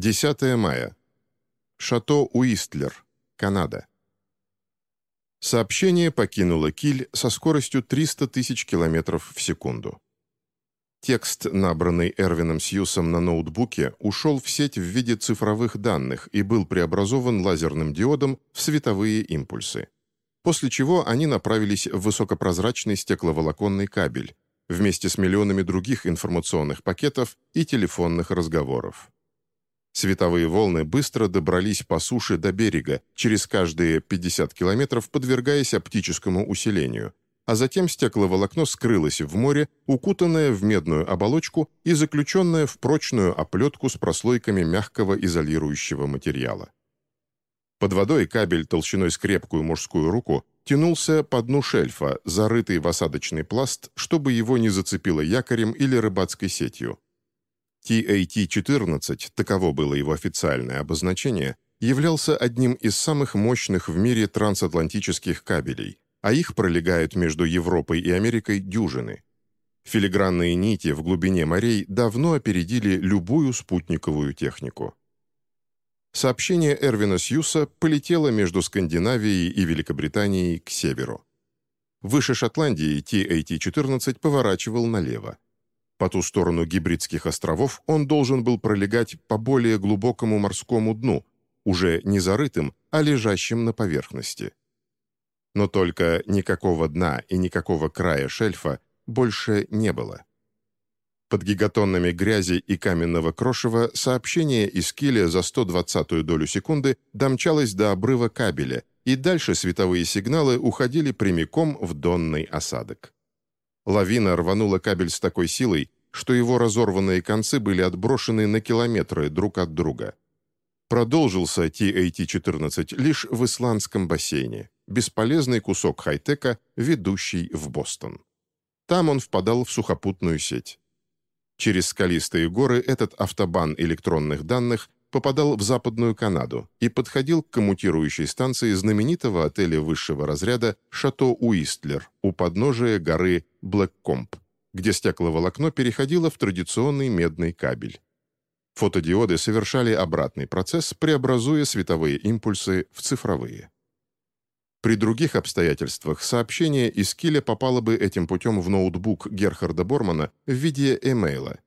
10 мая. Шато Уистлер, Канада. Сообщение покинуло Киль со скоростью 300 тысяч километров в секунду. Текст, набранный Эрвином Сьюсом на ноутбуке, ушел в сеть в виде цифровых данных и был преобразован лазерным диодом в световые импульсы. После чего они направились в высокопрозрачный стекловолоконный кабель, вместе с миллионами других информационных пакетов и телефонных разговоров. Световые волны быстро добрались по суше до берега, через каждые 50 километров подвергаясь оптическому усилению, а затем стекловолокно скрылось в море, укутанное в медную оболочку и заключенное в прочную оплетку с прослойками мягкого изолирующего материала. Под водой кабель толщиной с крепкую мужскую руку тянулся по дну шельфа, зарытый в осадочный пласт, чтобы его не зацепило якорем или рыбацкой сетью. TAT-14, таково было его официальное обозначение, являлся одним из самых мощных в мире трансатлантических кабелей, а их пролегают между Европой и Америкой дюжины. Филигранные нити в глубине морей давно опередили любую спутниковую технику. Сообщение Эрвина Сьюса полетело между Скандинавией и Великобританией к северу. Выше Шотландии TAT-14 поворачивал налево. По ту сторону Гибридских островов он должен был пролегать по более глубокому морскому дну, уже не зарытым, а лежащим на поверхности. Но только никакого дна и никакого края шельфа больше не было. Под гигатоннами грязи и каменного крошева сообщение из киля за 120-ю долю секунды домчалось до обрыва кабеля, и дальше световые сигналы уходили прямиком в донный осадок. Лавина рванула кабель с такой силой, что его разорванные концы были отброшены на километры друг от друга. Продолжился TAT-14 лишь в исландском бассейне, бесполезный кусок хай-тека, ведущий в Бостон. Там он впадал в сухопутную сеть. Через скалистые горы этот автобан электронных данных попадал в Западную Канаду и подходил к коммутирующей станции знаменитого отеля высшего разряда «Шато Уистлер» у подножия горы Блэккомп, где стекловолокно переходило в традиционный медный кабель. Фотодиоды совершали обратный процесс, преобразуя световые импульсы в цифровые. При других обстоятельствах сообщение из Киля попало бы этим путем в ноутбук Герхарда Бормана в виде эмейла.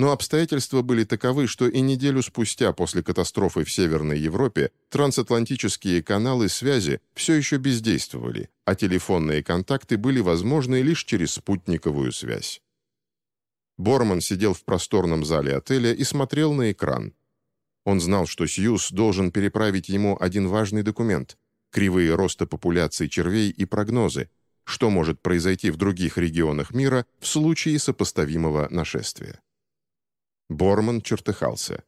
Но обстоятельства были таковы, что и неделю спустя после катастрофы в Северной Европе трансатлантические каналы связи все еще бездействовали, а телефонные контакты были возможны лишь через спутниковую связь. Борман сидел в просторном зале отеля и смотрел на экран. Он знал, что Сьюз должен переправить ему один важный документ кривые роста популяции червей и прогнозы, что может произойти в других регионах мира в случае сопоставимого нашествия. Борман чертыхался.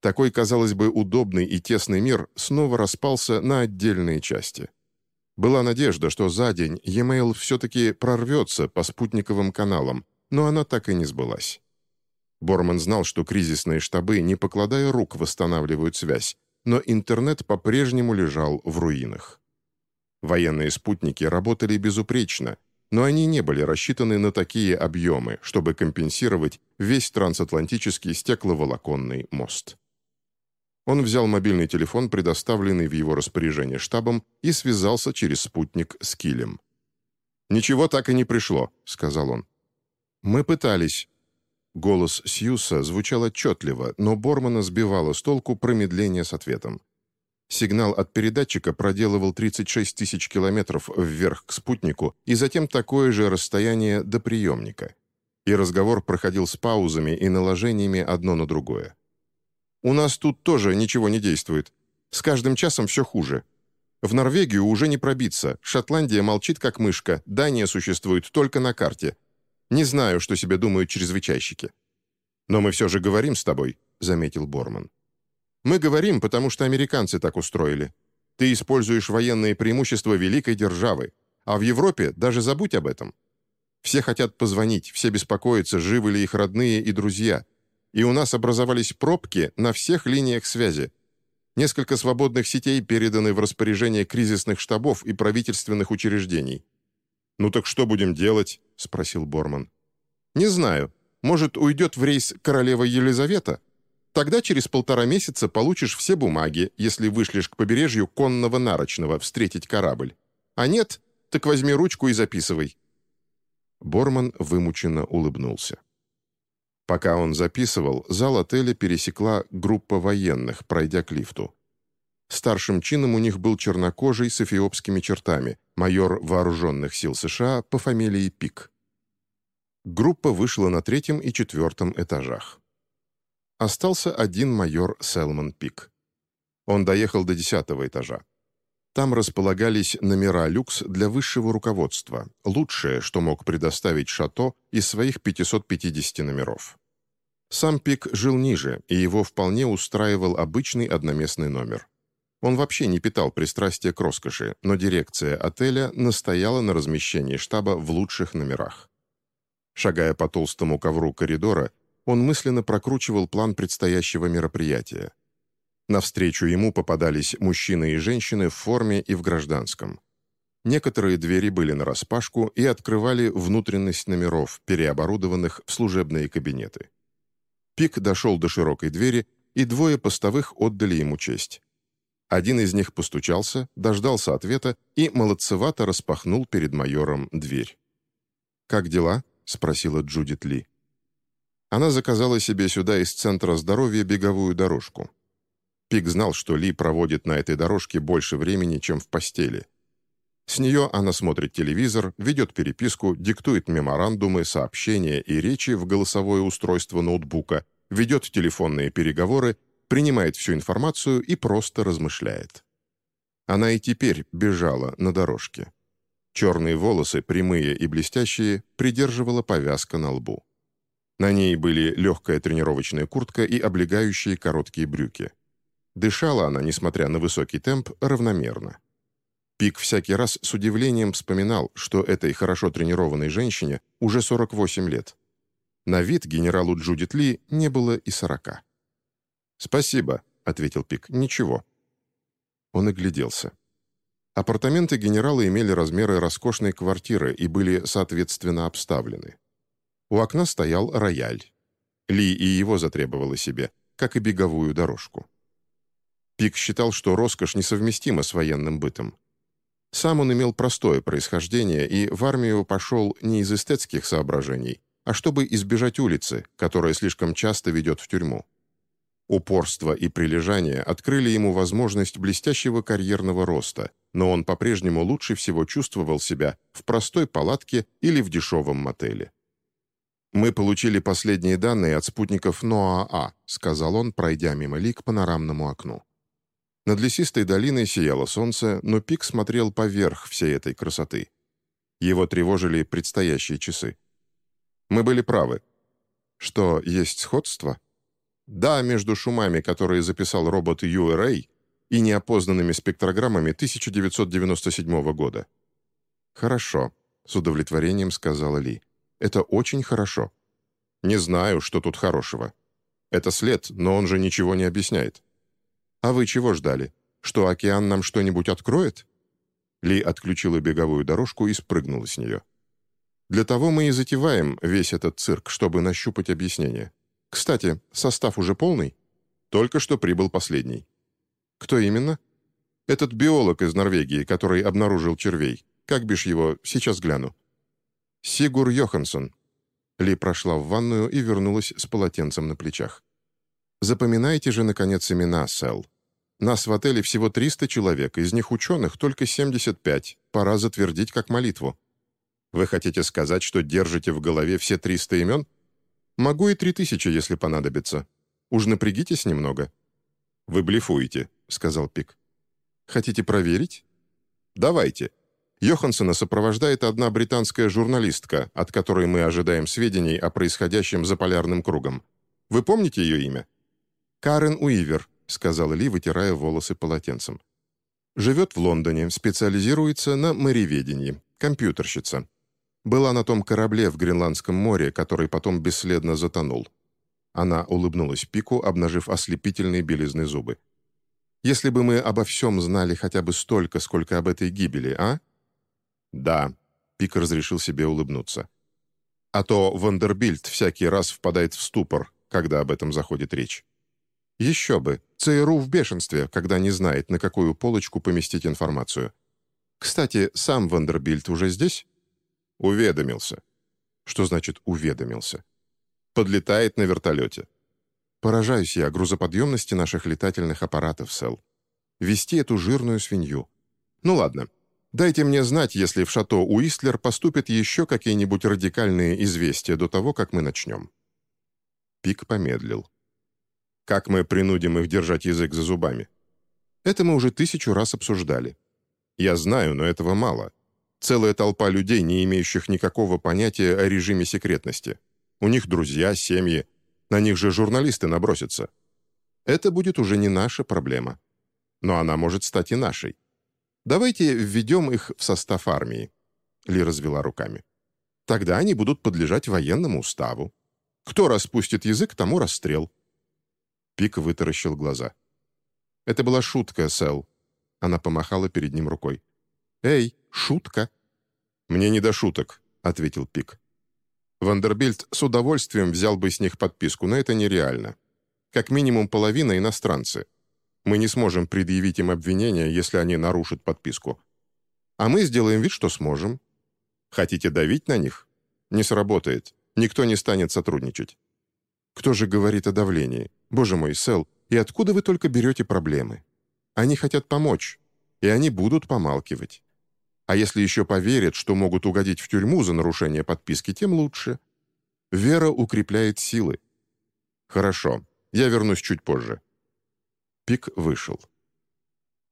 Такой, казалось бы, удобный и тесный мир снова распался на отдельные части. Была надежда, что за день e-mail все-таки прорвется по спутниковым каналам, но она так и не сбылась. Борман знал, что кризисные штабы, не покладая рук, восстанавливают связь, но интернет по-прежнему лежал в руинах. Военные спутники работали безупречно, но они не были рассчитаны на такие объемы, чтобы компенсировать весь трансатлантический стекловолоконный мост. Он взял мобильный телефон, предоставленный в его распоряжение штабом, и связался через спутник с Килем. «Ничего так и не пришло», — сказал он. «Мы пытались», Голос Сьюса звучал отчетливо, но Бормана сбивало с толку промедление с ответом. Сигнал от передатчика проделывал 36 тысяч километров вверх к спутнику и затем такое же расстояние до приемника. И разговор проходил с паузами и наложениями одно на другое. «У нас тут тоже ничего не действует. С каждым часом все хуже. В Норвегию уже не пробиться, Шотландия молчит как мышка, Дания существует только на карте. Не знаю, что себе думают чрезвычайщики. Но мы все же говорим с тобой», — заметил Борман. «Мы говорим, потому что американцы так устроили. Ты используешь военные преимущества великой державы, а в Европе даже забудь об этом. Все хотят позвонить, все беспокоятся, живы ли их родные и друзья. И у нас образовались пробки на всех линиях связи. Несколько свободных сетей переданы в распоряжение кризисных штабов и правительственных учреждений. «Ну так что будем делать?» — спросил Борман. «Не знаю. Может, уйдет в рейс королева Елизавета? Тогда через полтора месяца получишь все бумаги, если вышлешь к побережью конного нарочного встретить корабль. А нет, так возьми ручку и записывай». Борман вымученно улыбнулся. Пока он записывал, зал отеля пересекла группа военных, пройдя к лифту. Старшим чином у них был чернокожий с эфиопскими чертами, майор вооруженных сил США по фамилии Пик. Группа вышла на третьем и четвертом этажах. Остался один майор Селман Пик. Он доехал до десятого этажа. Там располагались номера люкс для высшего руководства, лучшее, что мог предоставить Шато из своих 550 номеров. Сам Пик жил ниже, и его вполне устраивал обычный одноместный номер. Он вообще не питал пристрастия к роскоши, но дирекция отеля настояла на размещении штаба в лучших номерах. Шагая по толстому ковру коридора, он мысленно прокручивал план предстоящего мероприятия. Навстречу ему попадались мужчины и женщины в форме и в гражданском. Некоторые двери были нараспашку и открывали внутренность номеров, переоборудованных в служебные кабинеты. Пик дошел до широкой двери, и двое постовых отдали ему честь. Один из них постучался, дождался ответа и молодцевато распахнул перед майором дверь. «Как дела?» — спросила Джудит Ли. Она заказала себе сюда из Центра здоровья беговую дорожку. Пик знал, что Ли проводит на этой дорожке больше времени, чем в постели. С нее она смотрит телевизор, ведет переписку, диктует меморандумы, сообщения и речи в голосовое устройство ноутбука, ведет телефонные переговоры, принимает всю информацию и просто размышляет. Она и теперь бежала на дорожке. Черные волосы, прямые и блестящие, придерживала повязка на лбу. На ней были легкая тренировочная куртка и облегающие короткие брюки. Дышала она, несмотря на высокий темп, равномерно. Пик всякий раз с удивлением вспоминал, что этой хорошо тренированной женщине уже 48 лет. На вид генералу Джудит Ли не было и 40. «Спасибо», — ответил Пик, — «ничего». Он огляделся. Апартаменты генерала имели размеры роскошной квартиры и были, соответственно, обставлены. У окна стоял рояль. Ли и его затребовала себе, как и беговую дорожку. Пик считал, что роскошь несовместима с военным бытом. Сам он имел простое происхождение и в армию пошел не из эстетских соображений, а чтобы избежать улицы, которая слишком часто ведет в тюрьму. Упорство и прилежание открыли ему возможность блестящего карьерного роста, но он по-прежнему лучше всего чувствовал себя в простой палатке или в дешевом мотеле. «Мы получили последние данные от спутников НОАА», сказал он, пройдя мимо Ли к панорамному окну. Над лесистой долиной сияло солнце, но Пик смотрел поверх всей этой красоты. Его тревожили предстоящие часы. Мы были правы. Что, есть сходство? Да, между шумами, которые записал робот URA, и неопознанными спектрограммами 1997 года. «Хорошо», — с удовлетворением сказала Ли. «Это очень хорошо». «Не знаю, что тут хорошего. Это след, но он же ничего не объясняет». «А вы чего ждали? Что океан нам что-нибудь откроет?» Ли отключила беговую дорожку и спрыгнула с нее. «Для того мы и затеваем весь этот цирк, чтобы нащупать объяснение. Кстати, состав уже полный? Только что прибыл последний». «Кто именно?» «Этот биолог из Норвегии, который обнаружил червей. Как бишь его, сейчас гляну». «Сигур Йоханссон». Ли прошла в ванную и вернулась с полотенцем на плечах. «Запоминайте же, наконец, имена, Сэл. Нас в отеле всего 300 человек, из них ученых только 75. Пора затвердить как молитву. Вы хотите сказать, что держите в голове все 300 имен? Могу и 3000, если понадобится. Уж напрягитесь немного». «Вы блефуете», — сказал Пик. «Хотите проверить?» «Давайте. Йоханссона сопровождает одна британская журналистка, от которой мы ожидаем сведений о происходящем за полярным кругом. Вы помните ее имя?» «Карен Уивер», — сказала Ли, вытирая волосы полотенцем. «Живет в Лондоне, специализируется на мореведении, компьютерщица. Была на том корабле в Гренландском море, который потом бесследно затонул». Она улыбнулась Пику, обнажив ослепительные белизны зубы. «Если бы мы обо всем знали хотя бы столько, сколько об этой гибели, а?» «Да», — Пик разрешил себе улыбнуться. «А то Вандербильд всякий раз впадает в ступор, когда об этом заходит речь». Еще бы, ЦРУ в бешенстве, когда не знает, на какую полочку поместить информацию. Кстати, сам Вандербильт уже здесь? Уведомился. Что значит «уведомился»? Подлетает на вертолете. Поражаюсь я грузоподъемности наших летательных аппаратов, Сэл. Вести эту жирную свинью. Ну ладно, дайте мне знать, если в шато Уистлер поступят еще какие-нибудь радикальные известия до того, как мы начнем. Пик помедлил. Как мы принудим их держать язык за зубами? Это мы уже тысячу раз обсуждали. Я знаю, но этого мало. Целая толпа людей, не имеющих никакого понятия о режиме секретности. У них друзья, семьи. На них же журналисты набросятся. Это будет уже не наша проблема. Но она может стать и нашей. Давайте введем их в состав армии. Ли развела руками. Тогда они будут подлежать военному уставу. Кто распустит язык, тому расстрел. Пик вытаращил глаза. Это была шутка, Сэл. Она помахала перед ним рукой. «Эй, шутка!» «Мне не до шуток», — ответил Пик. Вандербильд с удовольствием взял бы с них подписку, но это нереально. Как минимум половина иностранцы. Мы не сможем предъявить им обвинения, если они нарушат подписку. А мы сделаем вид, что сможем. Хотите давить на них? Не сработает. Никто не станет сотрудничать. Кто же говорит о давлении? Боже мой, Сэл, и откуда вы только берете проблемы? Они хотят помочь, и они будут помалкивать. А если еще поверят, что могут угодить в тюрьму за нарушение подписки, тем лучше. Вера укрепляет силы. Хорошо, я вернусь чуть позже. Пик вышел.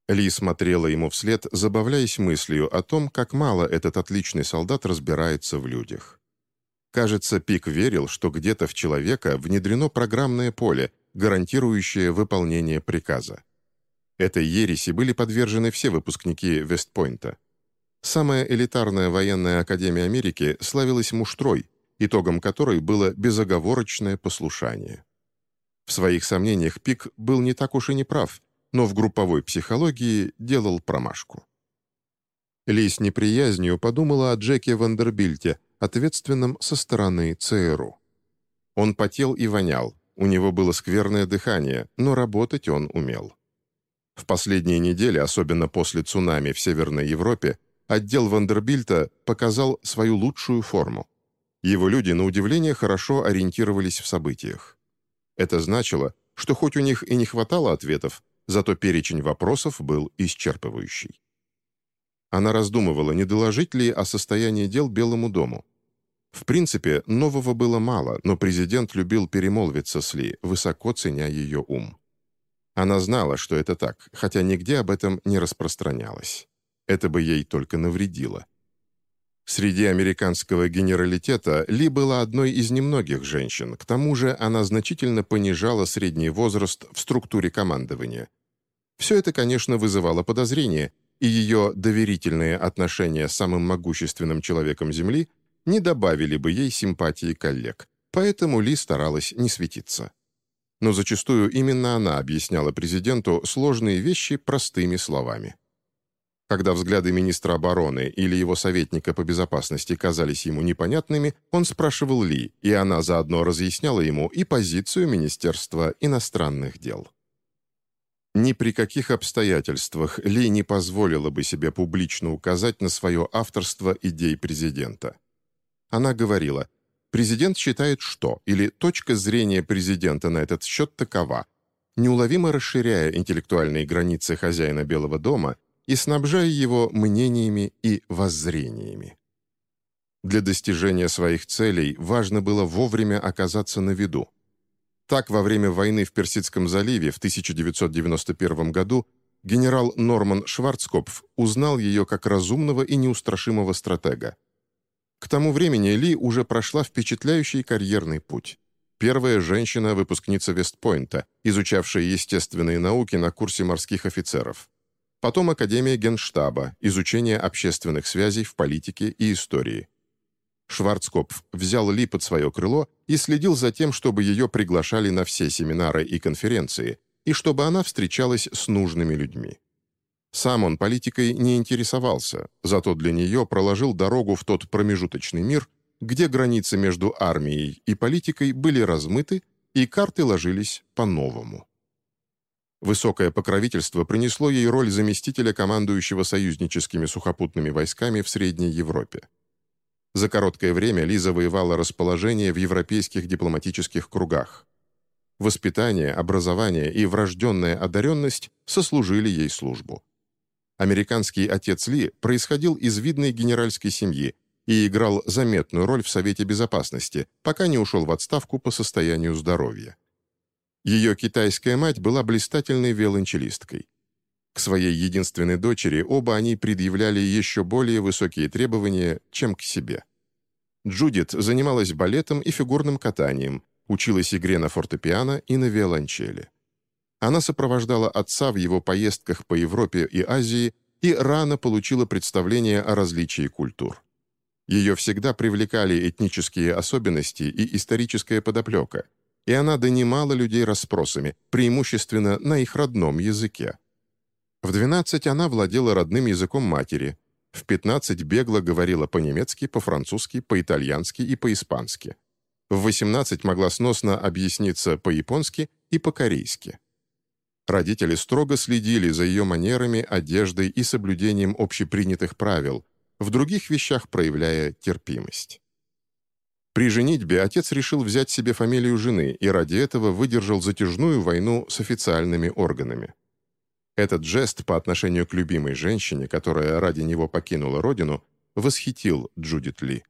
Ли смотрела ему вслед, забавляясь мыслью о том, как мало этот отличный солдат разбирается в людях. Кажется, Пик верил, что где-то в человека внедрено программное поле, гарантирующее выполнение приказа. Этой ереси были подвержены все выпускники Вестпойнта. Самая элитарная военная академия Америки славилась муштрой, итогом которой было безоговорочное послушание. В своих сомнениях Пик был не так уж и не прав, но в групповой психологии делал промашку. Ли с неприязнью подумала о Джеке Вандербильте, ответственном со стороны ЦРУ. Он потел и вонял, у него было скверное дыхание, но работать он умел. В последние недели, особенно после цунами в Северной Европе, отдел Вандербильта показал свою лучшую форму. Его люди, на удивление, хорошо ориентировались в событиях. Это значило, что хоть у них и не хватало ответов, зато перечень вопросов был исчерпывающий. Она раздумывала, не доложить ли о состоянии дел Белому дому. В принципе, нового было мало, но президент любил перемолвиться с Ли, высоко ценя ее ум. Она знала, что это так, хотя нигде об этом не распространялось. Это бы ей только навредило. Среди американского генералитета Ли была одной из немногих женщин, к тому же она значительно понижала средний возраст в структуре командования. Все это, конечно, вызывало подозрения, и ее доверительные отношения с самым могущественным человеком Земли не добавили бы ей симпатии коллег, поэтому Ли старалась не светиться. Но зачастую именно она объясняла президенту сложные вещи простыми словами. Когда взгляды министра обороны или его советника по безопасности казались ему непонятными, он спрашивал Ли, и она заодно разъясняла ему и позицию Министерства иностранных дел. Ни при каких обстоятельствах Ли не позволила бы себе публично указать на свое авторство идей президента. Она говорила, президент считает что, или точка зрения президента на этот счет такова, неуловимо расширяя интеллектуальные границы хозяина Белого дома и снабжая его мнениями и воззрениями. Для достижения своих целей важно было вовремя оказаться на виду. Так, во время войны в Персидском заливе в 1991 году генерал Норман Шварцкопф узнал ее как разумного и неустрашимого стратега. К тому времени Ли уже прошла впечатляющий карьерный путь. Первая женщина-выпускница Вестпойнта, изучавшая естественные науки на курсе морских офицеров потом Академия Генштаба, изучение общественных связей в политике и истории. Шварцкопф взял Ли под свое крыло и следил за тем, чтобы ее приглашали на все семинары и конференции, и чтобы она встречалась с нужными людьми. Сам он политикой не интересовался, зато для нее проложил дорогу в тот промежуточный мир, где границы между армией и политикой были размыты, и карты ложились по-новому. Высокое покровительство принесло ей роль заместителя командующего союзническими сухопутными войсками в Средней Европе. За короткое время Ли завоевала расположение в европейских дипломатических кругах. Воспитание, образование и врожденная одаренность сослужили ей службу. Американский отец Ли происходил из видной генеральской семьи и играл заметную роль в Совете Безопасности, пока не ушел в отставку по состоянию здоровья. Ее китайская мать была блистательной виолончелисткой. К своей единственной дочери оба они предъявляли еще более высокие требования, чем к себе. Джудит занималась балетом и фигурным катанием, училась игре на фортепиано и на виолончели. Она сопровождала отца в его поездках по Европе и Азии и рано получила представление о различии культур. Ее всегда привлекали этнические особенности и историческая подоплека, и она донимала людей расспросами, преимущественно на их родном языке. В 12 она владела родным языком матери, в 15 бегло говорила по-немецки, по-французски, по-итальянски и по-испански. В 18 могла сносно объясниться по-японски и по-корейски. Родители строго следили за ее манерами, одеждой и соблюдением общепринятых правил, в других вещах проявляя терпимость. При женитьбе отец решил взять себе фамилию жены и ради этого выдержал затяжную войну с официальными органами. Этот жест по отношению к любимой женщине, которая ради него покинула родину, восхитил Джудит Ли.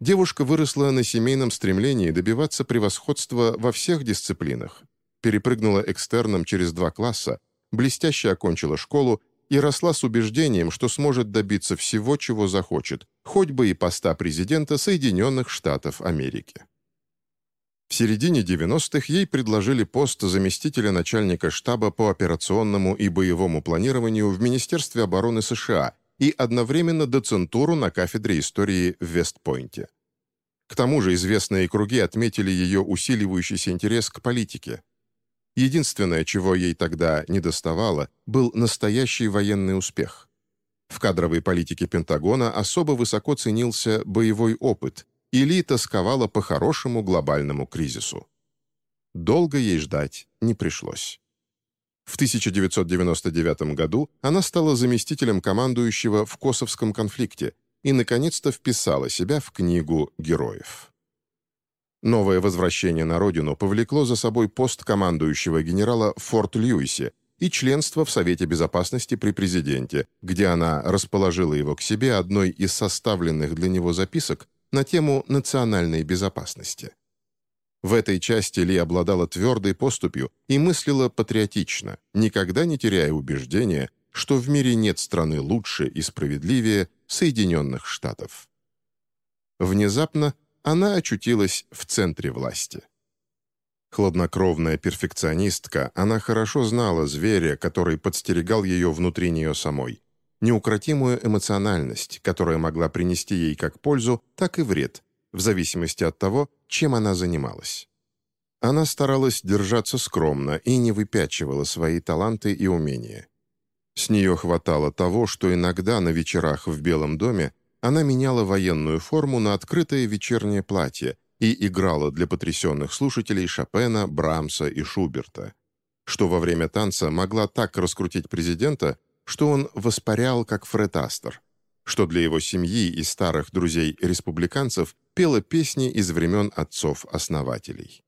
Девушка выросла на семейном стремлении добиваться превосходства во всех дисциплинах, перепрыгнула экстерном через два класса, блестяще окончила школу и росла с убеждением, что сможет добиться всего, чего захочет, хоть бы и поста президента Соединенных Штатов Америки. В середине 90-х ей предложили пост заместителя начальника штаба по операционному и боевому планированию в Министерстве обороны США и одновременно доцентуру на кафедре истории в Вестпойнте. К тому же известные круги отметили ее усиливающийся интерес к политике. Единственное, чего ей тогда недоставало, был настоящий военный успех. В кадровой политике Пентагона особо высоко ценился боевой опыт, и Ли тосковала по хорошему глобальному кризису. Долго ей ждать не пришлось. В 1999 году она стала заместителем командующего в Косовском конфликте и, наконец-то, вписала себя в книгу героев. Новое возвращение на родину повлекло за собой пост командующего генерала Форт-Льюисе и членство в Совете Безопасности при президенте, где она расположила его к себе одной из составленных для него записок на тему национальной безопасности. В этой части Ли обладала твердой поступью и мыслила патриотично, никогда не теряя убеждения, что в мире нет страны лучше и справедливее Соединенных Штатов. Внезапно она очутилась в центре власти. Хладнокровная перфекционистка, она хорошо знала зверя, который подстерегал ее внутри нее самой. Неукротимую эмоциональность, которая могла принести ей как пользу, так и вред, в зависимости от того, чем она занималась. Она старалась держаться скромно и не выпячивала свои таланты и умения. С нее хватало того, что иногда на вечерах в Белом доме она меняла военную форму на открытое вечернее платье и играла для потрясенных слушателей Шопена, Брамса и Шуберта, что во время танца могла так раскрутить президента, что он воспарял, как Фред Астер, что для его семьи и старых друзей-республиканцев пела песни из времен отцов-основателей.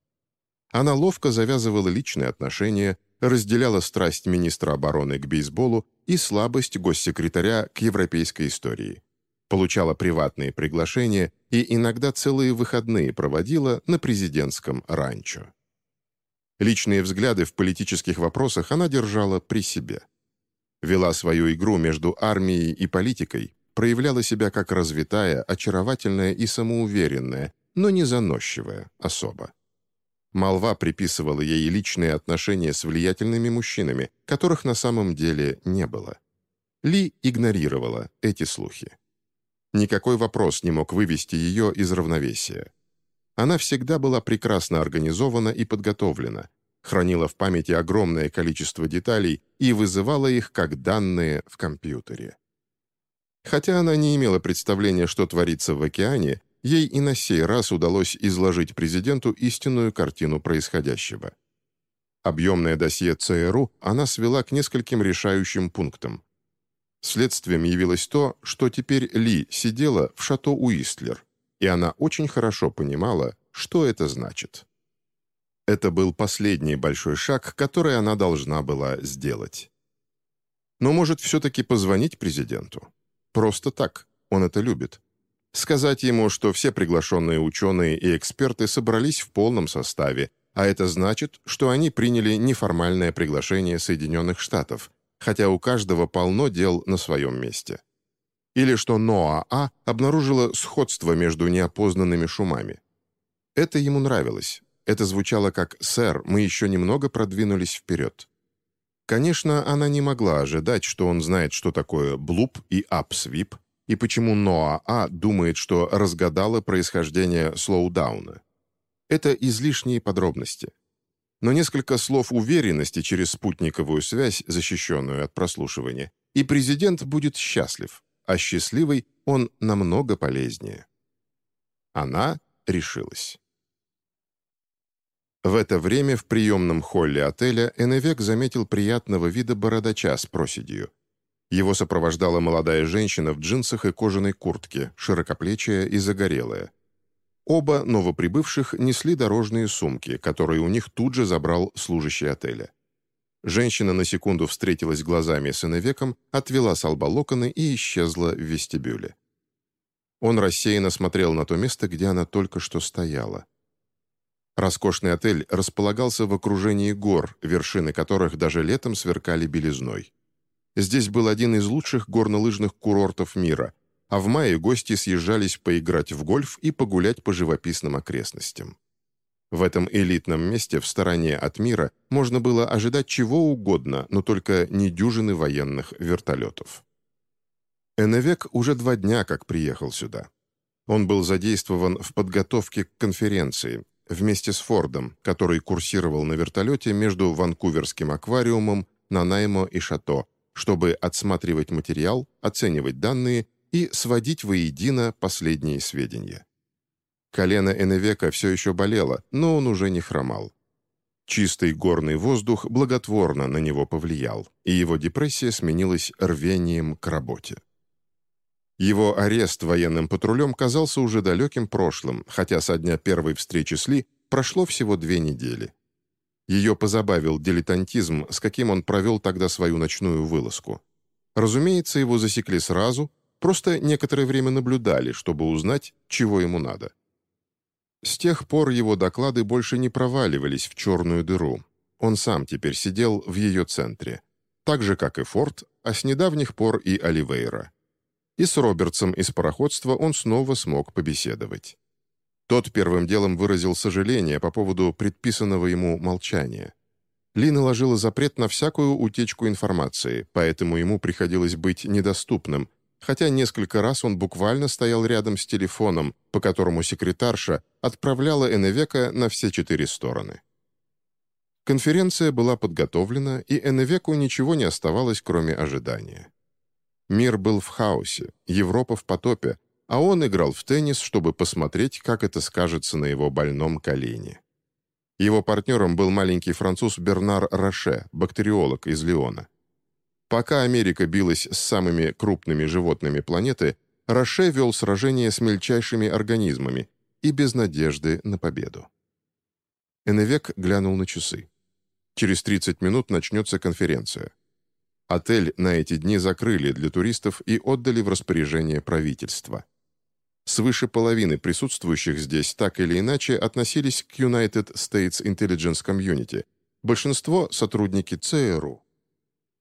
Она ловко завязывала личные отношения, разделяла страсть министра обороны к бейсболу и слабость госсекретаря к европейской истории получала приватные приглашения и иногда целые выходные проводила на президентском ранчо. Личные взгляды в политических вопросах она держала при себе. Вела свою игру между армией и политикой, проявляла себя как развитая, очаровательная и самоуверенная, но не заносчивая особа. Молва приписывала ей личные отношения с влиятельными мужчинами, которых на самом деле не было. Ли игнорировала эти слухи. Никакой вопрос не мог вывести ее из равновесия. Она всегда была прекрасно организована и подготовлена, хранила в памяти огромное количество деталей и вызывала их как данные в компьютере. Хотя она не имела представления, что творится в океане, ей и на сей раз удалось изложить президенту истинную картину происходящего. Объемное досье ЦРУ она свела к нескольким решающим пунктам. Следствием явилось то, что теперь Ли сидела в шато Уистлер, и она очень хорошо понимала, что это значит. Это был последний большой шаг, который она должна была сделать. Но может все-таки позвонить президенту? Просто так, он это любит. Сказать ему, что все приглашенные ученые и эксперты собрались в полном составе, а это значит, что они приняли неформальное приглашение Соединенных Штатов, хотя у каждого полно дел на своем месте. Или что НОАА обнаружила сходство между неопознанными шумами. Это ему нравилось. Это звучало как «Сэр, мы еще немного продвинулись вперед». Конечно, она не могла ожидать, что он знает, что такое блуп и апсвип, и почему НОАА думает, что разгадала происхождение слоудауна. Это излишние подробности. Но несколько слов уверенности через спутниковую связь, защищенную от прослушивания, и президент будет счастлив, а счастливый он намного полезнее. Она решилась. В это время в приемном холле отеля Эневек заметил приятного вида бородача с проседью. Его сопровождала молодая женщина в джинсах и кожаной куртке, широкоплечая и загорелая. Оба новоприбывших несли дорожные сумки, которые у них тут же забрал служащий отеля. Женщина на секунду встретилась глазами с иновеком, отвела с лба локоны и исчезла в вестибюле. Он рассеянно смотрел на то место, где она только что стояла. Роскошный отель располагался в окружении гор, вершины которых даже летом сверкали белизной. Здесь был один из лучших горнолыжных курортов мира, а в мае гости съезжались поиграть в гольф и погулять по живописным окрестностям. В этом элитном месте в стороне от мира можно было ожидать чего угодно, но только не дюжины военных вертолетов. Эневек уже два дня как приехал сюда. Он был задействован в подготовке к конференции вместе с Фордом, который курсировал на вертолете между Ванкуверским аквариумом, Нанаймо и Шато, чтобы отсматривать материал, оценивать данные и сводить воедино последние сведения. Колено Эневека все еще болело, но он уже не хромал. Чистый горный воздух благотворно на него повлиял, и его депрессия сменилась рвением к работе. Его арест военным патрулем казался уже далеким прошлым, хотя со дня первой встречи с Ли прошло всего две недели. Ее позабавил дилетантизм, с каким он провел тогда свою ночную вылазку. Разумеется, его засекли сразу, Просто некоторое время наблюдали, чтобы узнать, чего ему надо. С тех пор его доклады больше не проваливались в черную дыру. Он сам теперь сидел в ее центре. Так же, как и Форд, а с недавних пор и Оливейра. И с Робертсом из пароходства он снова смог побеседовать. Тот первым делом выразил сожаление по поводу предписанного ему молчания. Ли наложила запрет на всякую утечку информации, поэтому ему приходилось быть недоступным, хотя несколько раз он буквально стоял рядом с телефоном, по которому секретарша отправляла Эневека на все четыре стороны. Конференция была подготовлена, и Эневеку ничего не оставалось, кроме ожидания. Мир был в хаосе, Европа в потопе, а он играл в теннис, чтобы посмотреть, как это скажется на его больном колене. Его партнером был маленький француз Бернар Роше, бактериолог из Лиона. Пока Америка билась с самыми крупными животными планеты, Роше вел сражение с мельчайшими организмами и без надежды на победу. Эневек глянул на часы. Через 30 минут начнется конференция. Отель на эти дни закрыли для туристов и отдали в распоряжение правительства. Свыше половины присутствующих здесь так или иначе относились к United States Intelligence Community, большинство — сотрудники ЦРУ.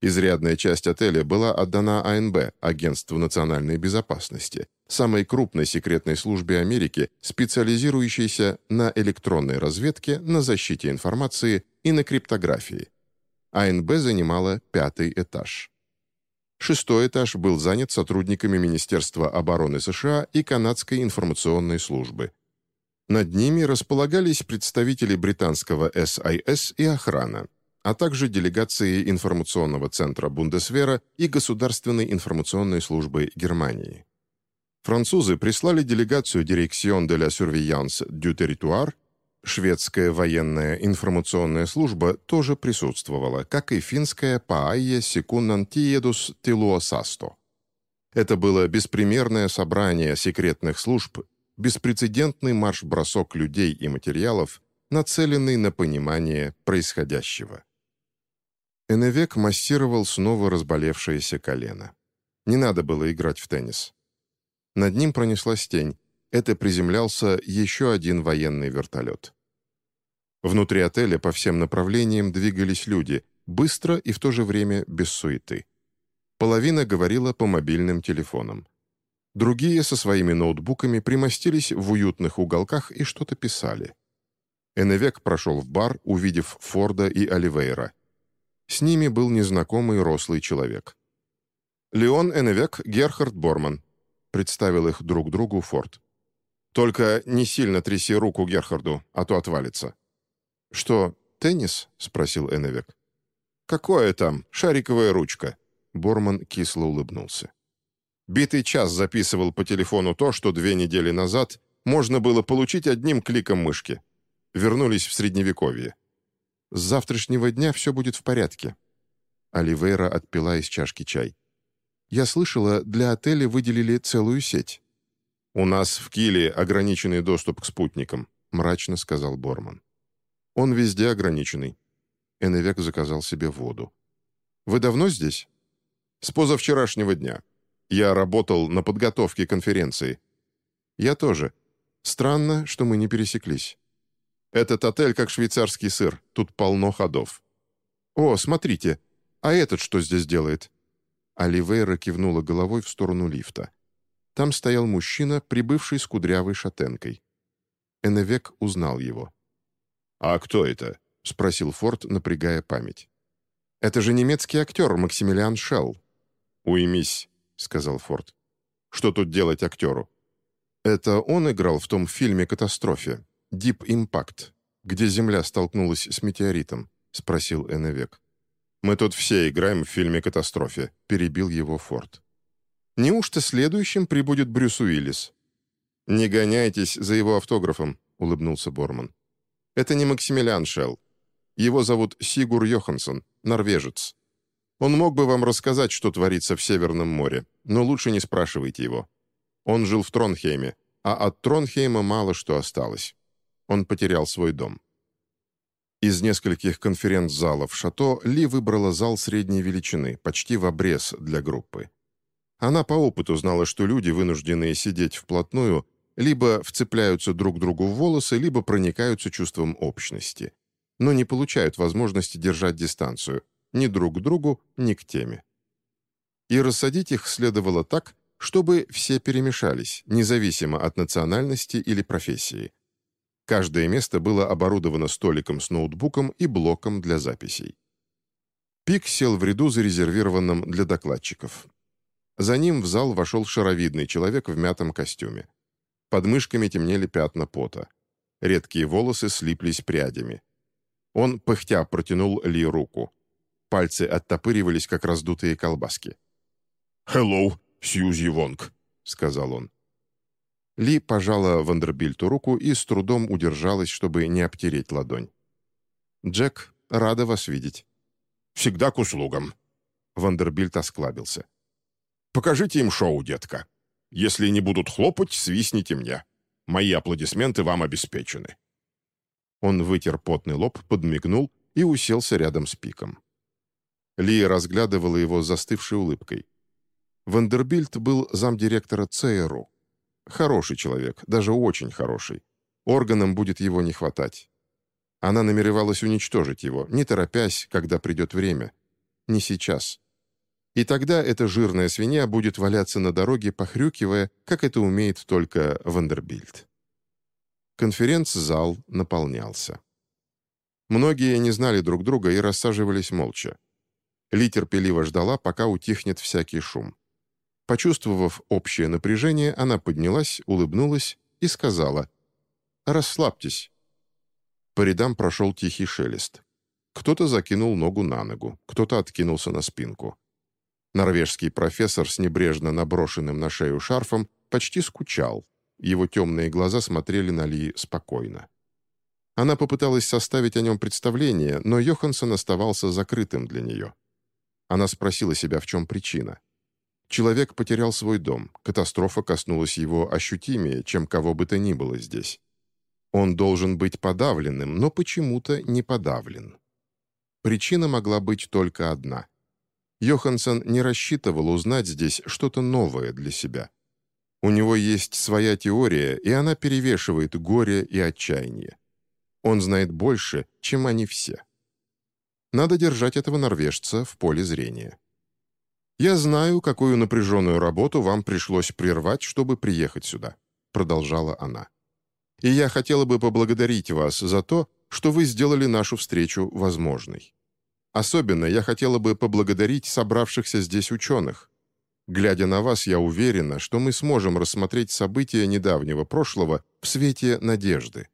Изрядная часть отеля была отдана АНБ, Агентству национальной безопасности, самой крупной секретной службе Америки, специализирующейся на электронной разведке, на защите информации и на криптографии. АНБ занимала пятый этаж. Шестой этаж был занят сотрудниками Министерства обороны США и Канадской информационной службы. Над ними располагались представители британского СИС и охрана, а также делегации информационного центра Бундесвера и Государственной информационной службы Германии. Французы прислали делегацию Direction de la Surveillance du Territoire, Шведская военная информационная служба тоже присутствовала, как и финская Паайя Секуннантиедус Тилуосасто. Это было беспримерное собрание секретных служб, беспрецедентный марш-бросок людей и материалов, нацеленный на понимание происходящего. Эневек массировал снова разболевшееся колено. Не надо было играть в теннис. Над ним пронеслась тень. Это приземлялся еще один военный вертолет. Внутри отеля по всем направлениям двигались люди, быстро и в то же время без суеты. Половина говорила по мобильным телефонам. Другие со своими ноутбуками примостились в уютных уголках и что-то писали. Эневек прошел в бар, увидев Форда и Оливейра. С ними был незнакомый рослый человек. «Леон Эневек, Герхард Борман», — представил их друг другу Форд. «Только не сильно тряси руку Герхарду, а то отвалится». «Что, теннис?» — спросил Эневек. «Какое там? Шариковая ручка». Борман кисло улыбнулся. Битый час записывал по телефону то, что две недели назад можно было получить одним кликом мышки. Вернулись в Средневековье. С завтрашнего дня все будет в порядке». Оливейра отпила из чашки чай. «Я слышала, для отеля выделили целую сеть». «У нас в Киле ограниченный доступ к спутникам», — мрачно сказал Борман. «Он везде ограниченный». Эневек заказал себе воду. «Вы давно здесь?» «С позавчерашнего дня. Я работал на подготовке конференции». «Я тоже. Странно, что мы не пересеклись». Этот отель как швейцарский сыр, тут полно ходов. «О, смотрите, а этот что здесь делает?» Оливейра кивнула головой в сторону лифта. Там стоял мужчина, прибывший с кудрявой шатенкой. Эневек узнал его. «А кто это?» — спросил Форд, напрягая память. «Это же немецкий актер Максимилиан Шелл». «Уймись», — сказал Форд. «Что тут делать актеру?» «Это он играл в том фильме «Катастрофе», Deep Impact, где Земля столкнулась с метеоритом?» — спросил Эннвек. «Мы тут все играем в фильме «Катастрофе», — перебил его Форд. «Неужто следующим прибудет Брюс Уиллис?» «Не гоняйтесь за его автографом», — улыбнулся Борман. «Это не Максимилиан Шелл. Его зовут Сигур Йоханссон, норвежец. Он мог бы вам рассказать, что творится в Северном море, но лучше не спрашивайте его. Он жил в Тронхейме, а от Тронхейма мало что осталось он потерял свой дом. Из нескольких конференц-залов «Шато» Ли выбрала зал средней величины, почти в обрез для группы. Она по опыту знала, что люди, вынужденные сидеть вплотную, либо вцепляются друг другу в волосы, либо проникаются чувством общности, но не получают возможности держать дистанцию ни друг к другу, ни к теме. И рассадить их следовало так, чтобы все перемешались, независимо от национальности или профессии – Каждое место было оборудовано столиком с ноутбуком и блоком для записей. Пик сел в ряду, зарезервированном для докладчиков. За ним в зал вошел шаровидный человек в мятом костюме. Под мышками темнели пятна пота. Редкие волосы слиплись прядями. Он, пыхтя, протянул Ли руку. Пальцы оттопыривались, как раздутые колбаски. «Hello, Сьюзи Вонг», — сказал он. Ли пожала Вандербильту руку и с трудом удержалась, чтобы не обтереть ладонь. «Джек, рада вас видеть». «Всегда к услугам». Вандербильт осклабился. «Покажите им шоу, детка. Если не будут хлопать, свистните мне. Мои аплодисменты вам обеспечены». Он вытер потный лоб, подмигнул и уселся рядом с Пиком. Ли разглядывала его застывшей улыбкой. Вандербильт был замдиректора ЦРУ. Хороший человек, даже очень хороший. Органам будет его не хватать. Она намеревалась уничтожить его, не торопясь, когда придет время. Не сейчас. И тогда эта жирная свинья будет валяться на дороге, похрюкивая, как это умеет только Вандербильд. Конференц-зал наполнялся. Многие не знали друг друга и рассаживались молча. Ли терпеливо ждала, пока утихнет всякий шум. Почувствовав общее напряжение, она поднялась, улыбнулась и сказала «Расслабьтесь». По рядам прошел тихий шелест. Кто-то закинул ногу на ногу, кто-то откинулся на спинку. Норвежский профессор с небрежно наброшенным на шею шарфом почти скучал. Его темные глаза смотрели на Ли спокойно. Она попыталась составить о нем представление, но Йоханссон оставался закрытым для нее. Она спросила себя, в чем причина. Человек потерял свой дом, катастрофа коснулась его ощутимее, чем кого бы то ни было здесь. Он должен быть подавленным, но почему-то не подавлен. Причина могла быть только одна. Йоханссон не рассчитывал узнать здесь что-то новое для себя. У него есть своя теория, и она перевешивает горе и отчаяние. Он знает больше, чем они все. Надо держать этого норвежца в поле зрения. «Я знаю, какую напряженную работу вам пришлось прервать, чтобы приехать сюда», — продолжала она. «И я хотела бы поблагодарить вас за то, что вы сделали нашу встречу возможной. Особенно я хотела бы поблагодарить собравшихся здесь ученых. Глядя на вас, я уверена, что мы сможем рассмотреть события недавнего прошлого в свете надежды.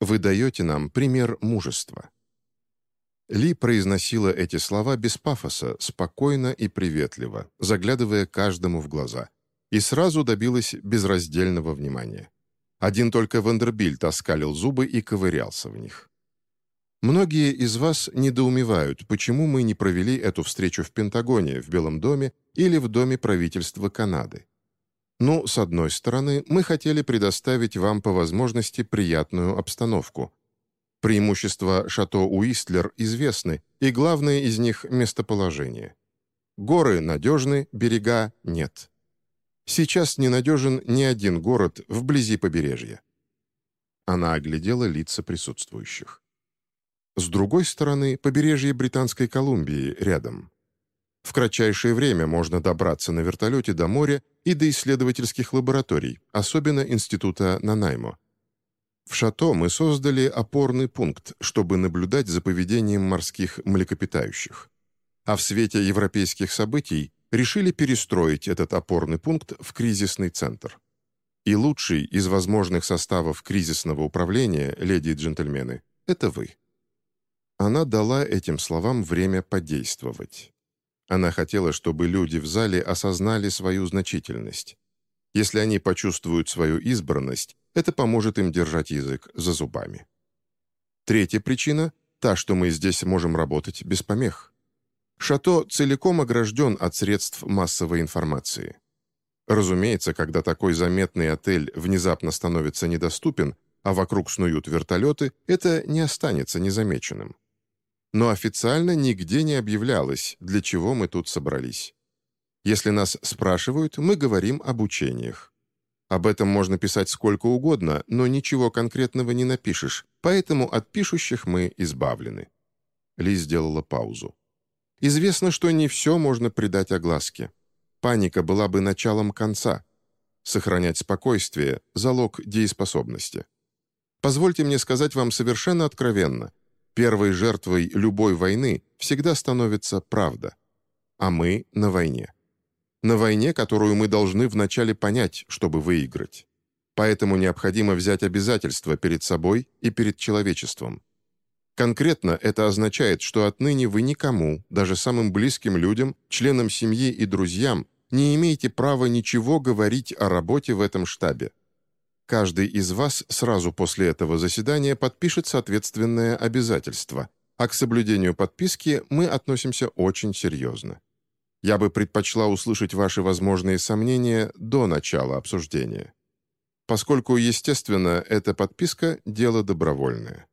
Вы даете нам пример мужества». Ли произносила эти слова без пафоса, спокойно и приветливо, заглядывая каждому в глаза, и сразу добилась безраздельного внимания. Один только Вандербильд оскалил зубы и ковырялся в них. Многие из вас недоумевают, почему мы не провели эту встречу в Пентагоне, в Белом доме или в Доме правительства Канады. Ну, с одной стороны, мы хотели предоставить вам по возможности приятную обстановку – Преимущества шато Уистлер известны, и главное из них — местоположение. Горы надежны, берега нет. Сейчас ненадежен ни один город вблизи побережья. Она оглядела лица присутствующих. С другой стороны, побережье Британской Колумбии рядом. В кратчайшее время можно добраться на вертолете до моря и до исследовательских лабораторий, особенно Института Нанаймо. В Шато мы создали опорный пункт, чтобы наблюдать за поведением морских млекопитающих. А в свете европейских событий решили перестроить этот опорный пункт в кризисный центр. И лучший из возможных составов кризисного управления, леди и джентльмены, это вы. Она дала этим словам время подействовать. Она хотела, чтобы люди в зале осознали свою значительность. Если они почувствуют свою избранность, это поможет им держать язык за зубами. Третья причина – та, что мы здесь можем работать без помех. Шато целиком огражден от средств массовой информации. Разумеется, когда такой заметный отель внезапно становится недоступен, а вокруг снуют вертолеты, это не останется незамеченным. Но официально нигде не объявлялось, для чего мы тут собрались. Если нас спрашивают, мы говорим об учениях. Об этом можно писать сколько угодно, но ничего конкретного не напишешь, поэтому от пишущих мы избавлены». Ли сделала паузу. «Известно, что не все можно придать огласке. Паника была бы началом конца. Сохранять спокойствие – залог дееспособности. Позвольте мне сказать вам совершенно откровенно. Первой жертвой любой войны всегда становится правда. А мы на войне на войне, которую мы должны вначале понять, чтобы выиграть. Поэтому необходимо взять обязательства перед собой и перед человечеством. Конкретно это означает, что отныне вы никому, даже самым близким людям, членам семьи и друзьям, не имеете права ничего говорить о работе в этом штабе. Каждый из вас сразу после этого заседания подпишет соответственное обязательство, а к соблюдению подписки мы относимся очень серьезно. Я бы предпочла услышать ваши возможные сомнения до начала обсуждения. Поскольку, естественно, эта подписка – дело добровольное.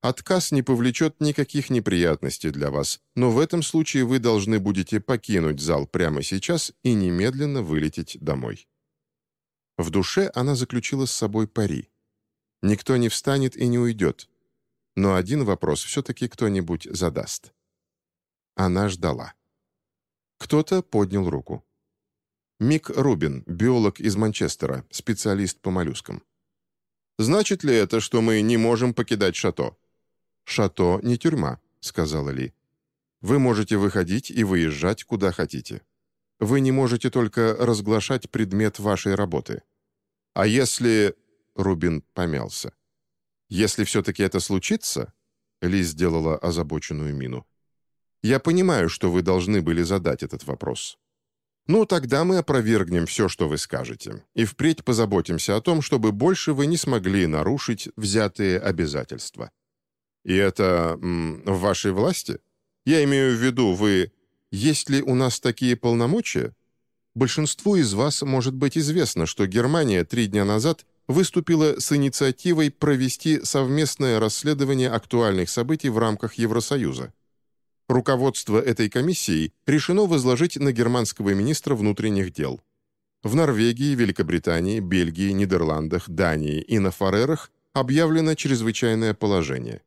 Отказ не повлечет никаких неприятностей для вас, но в этом случае вы должны будете покинуть зал прямо сейчас и немедленно вылететь домой. В душе она заключила с собой пари. Никто не встанет и не уйдет. Но один вопрос все-таки кто-нибудь задаст. Она ждала. Кто-то поднял руку. Мик Рубин, биолог из Манчестера, специалист по моллюскам. «Значит ли это, что мы не можем покидать шато?» «Шато не тюрьма», — сказала Ли. «Вы можете выходить и выезжать, куда хотите. Вы не можете только разглашать предмет вашей работы. А если...» — Рубин помялся. «Если все-таки это случится...» — Ли сделала озабоченную мину. Я понимаю, что вы должны были задать этот вопрос. Ну, тогда мы опровергнем все, что вы скажете, и впредь позаботимся о том, чтобы больше вы не смогли нарушить взятые обязательства. И это м, в вашей власти? Я имею в виду, вы... Есть ли у нас такие полномочия? Большинству из вас может быть известно, что Германия три дня назад выступила с инициативой провести совместное расследование актуальных событий в рамках Евросоюза. Руководство этой комиссией решено возложить на германского министра внутренних дел. В Норвегии, Великобритании, Бельгии, Нидерландах, Дании и на Фарерах объявлено чрезвычайное положение.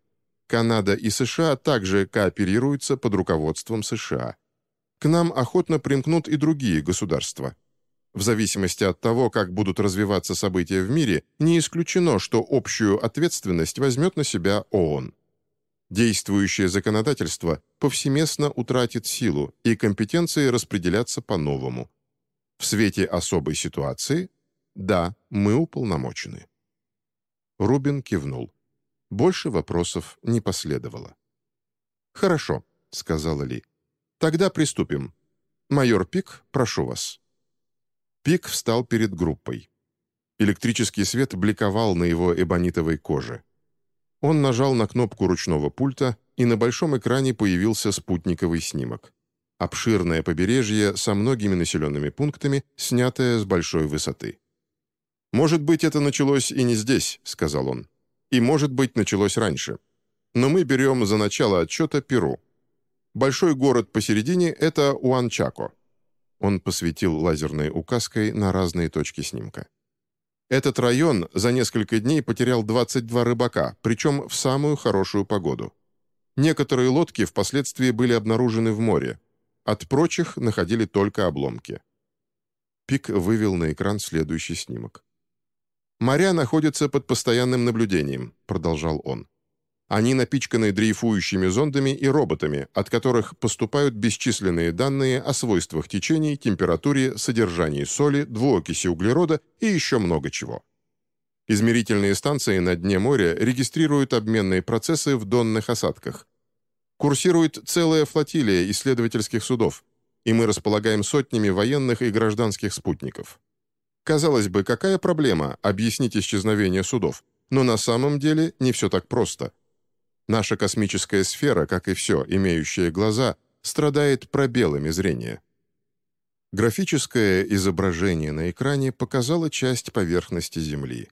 Канада и США также кооперируются под руководством США. К нам охотно примкнут и другие государства. В зависимости от того, как будут развиваться события в мире, не исключено, что общую ответственность возьмет на себя ООН. Действующее законодательство повсеместно утратит силу, и компетенции распределятся по-новому. В свете особой ситуации – да, мы уполномочены. Рубин кивнул. Больше вопросов не последовало. «Хорошо», — сказала Ли. «Тогда приступим. Майор Пик, прошу вас». Пик встал перед группой. Электрический свет бликовал на его эбонитовой коже. Он нажал на кнопку ручного пульта, и на большом экране появился спутниковый снимок. Обширное побережье со многими населенными пунктами, снятое с большой высоты. «Может быть, это началось и не здесь», — сказал он. «И, может быть, началось раньше. Но мы берем за начало отчета Перу. Большой город посередине — это Уанчако». Он посветил лазерной указкой на разные точки снимка. Этот район за несколько дней потерял 22 рыбака, причем в самую хорошую погоду. Некоторые лодки впоследствии были обнаружены в море. От прочих находили только обломки. Пик вывел на экран следующий снимок. «Моря находятся под постоянным наблюдением», — продолжал он. Они напичканы дрейфующими зондами и роботами, от которых поступают бесчисленные данные о свойствах течений, температуре, содержании соли, двуокиси углерода и еще много чего. Измерительные станции на дне моря регистрируют обменные процессы в донных осадках. Курсирует целая флотилия исследовательских судов, и мы располагаем сотнями военных и гражданских спутников. Казалось бы, какая проблема объяснить исчезновение судов? Но на самом деле не все так просто – Наша космическая сфера, как и все, имеющее глаза, страдает пробелами зрения. Графическое изображение на экране показало часть поверхности Земли.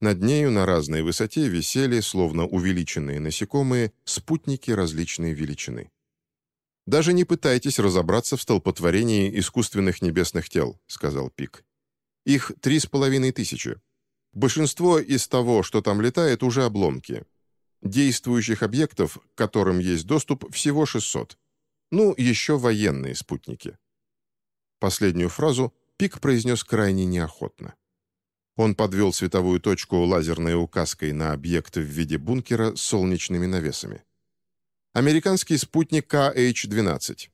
Над нею на разной высоте висели, словно увеличенные насекомые, спутники различной величины. «Даже не пытайтесь разобраться в столпотворении искусственных небесных тел», — сказал Пик. «Их три с половиной тысячи. Большинство из того, что там летает, уже обломки. Действующих объектов, к которым есть доступ, всего 600. Ну, еще военные спутники. Последнюю фразу Пик произнес крайне неохотно. Он подвел световую точку лазерной указкой на объект в виде бункера с солнечными навесами. Американский спутник KH-12.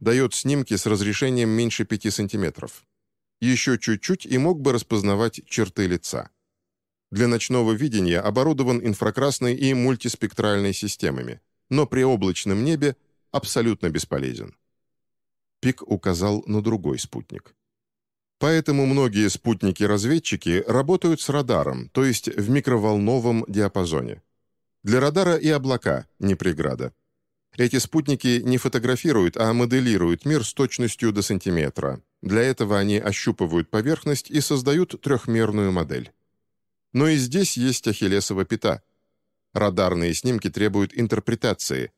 Дает снимки с разрешением меньше 5 сантиметров. Еще чуть-чуть и мог бы распознавать черты лица для ночного видения оборудован инфракрасной и мультиспектральной системами, но при облачном небе абсолютно бесполезен. Пик указал на другой спутник. Поэтому многие спутники-разведчики работают с радаром, то есть в микроволновом диапазоне. Для радара и облака не преграда. Эти спутники не фотографируют, а моделируют мир с точностью до сантиметра. Для этого они ощупывают поверхность и создают трехмерную модель. Но и здесь есть ахиллесова пята. Радарные снимки требуют интерпретации.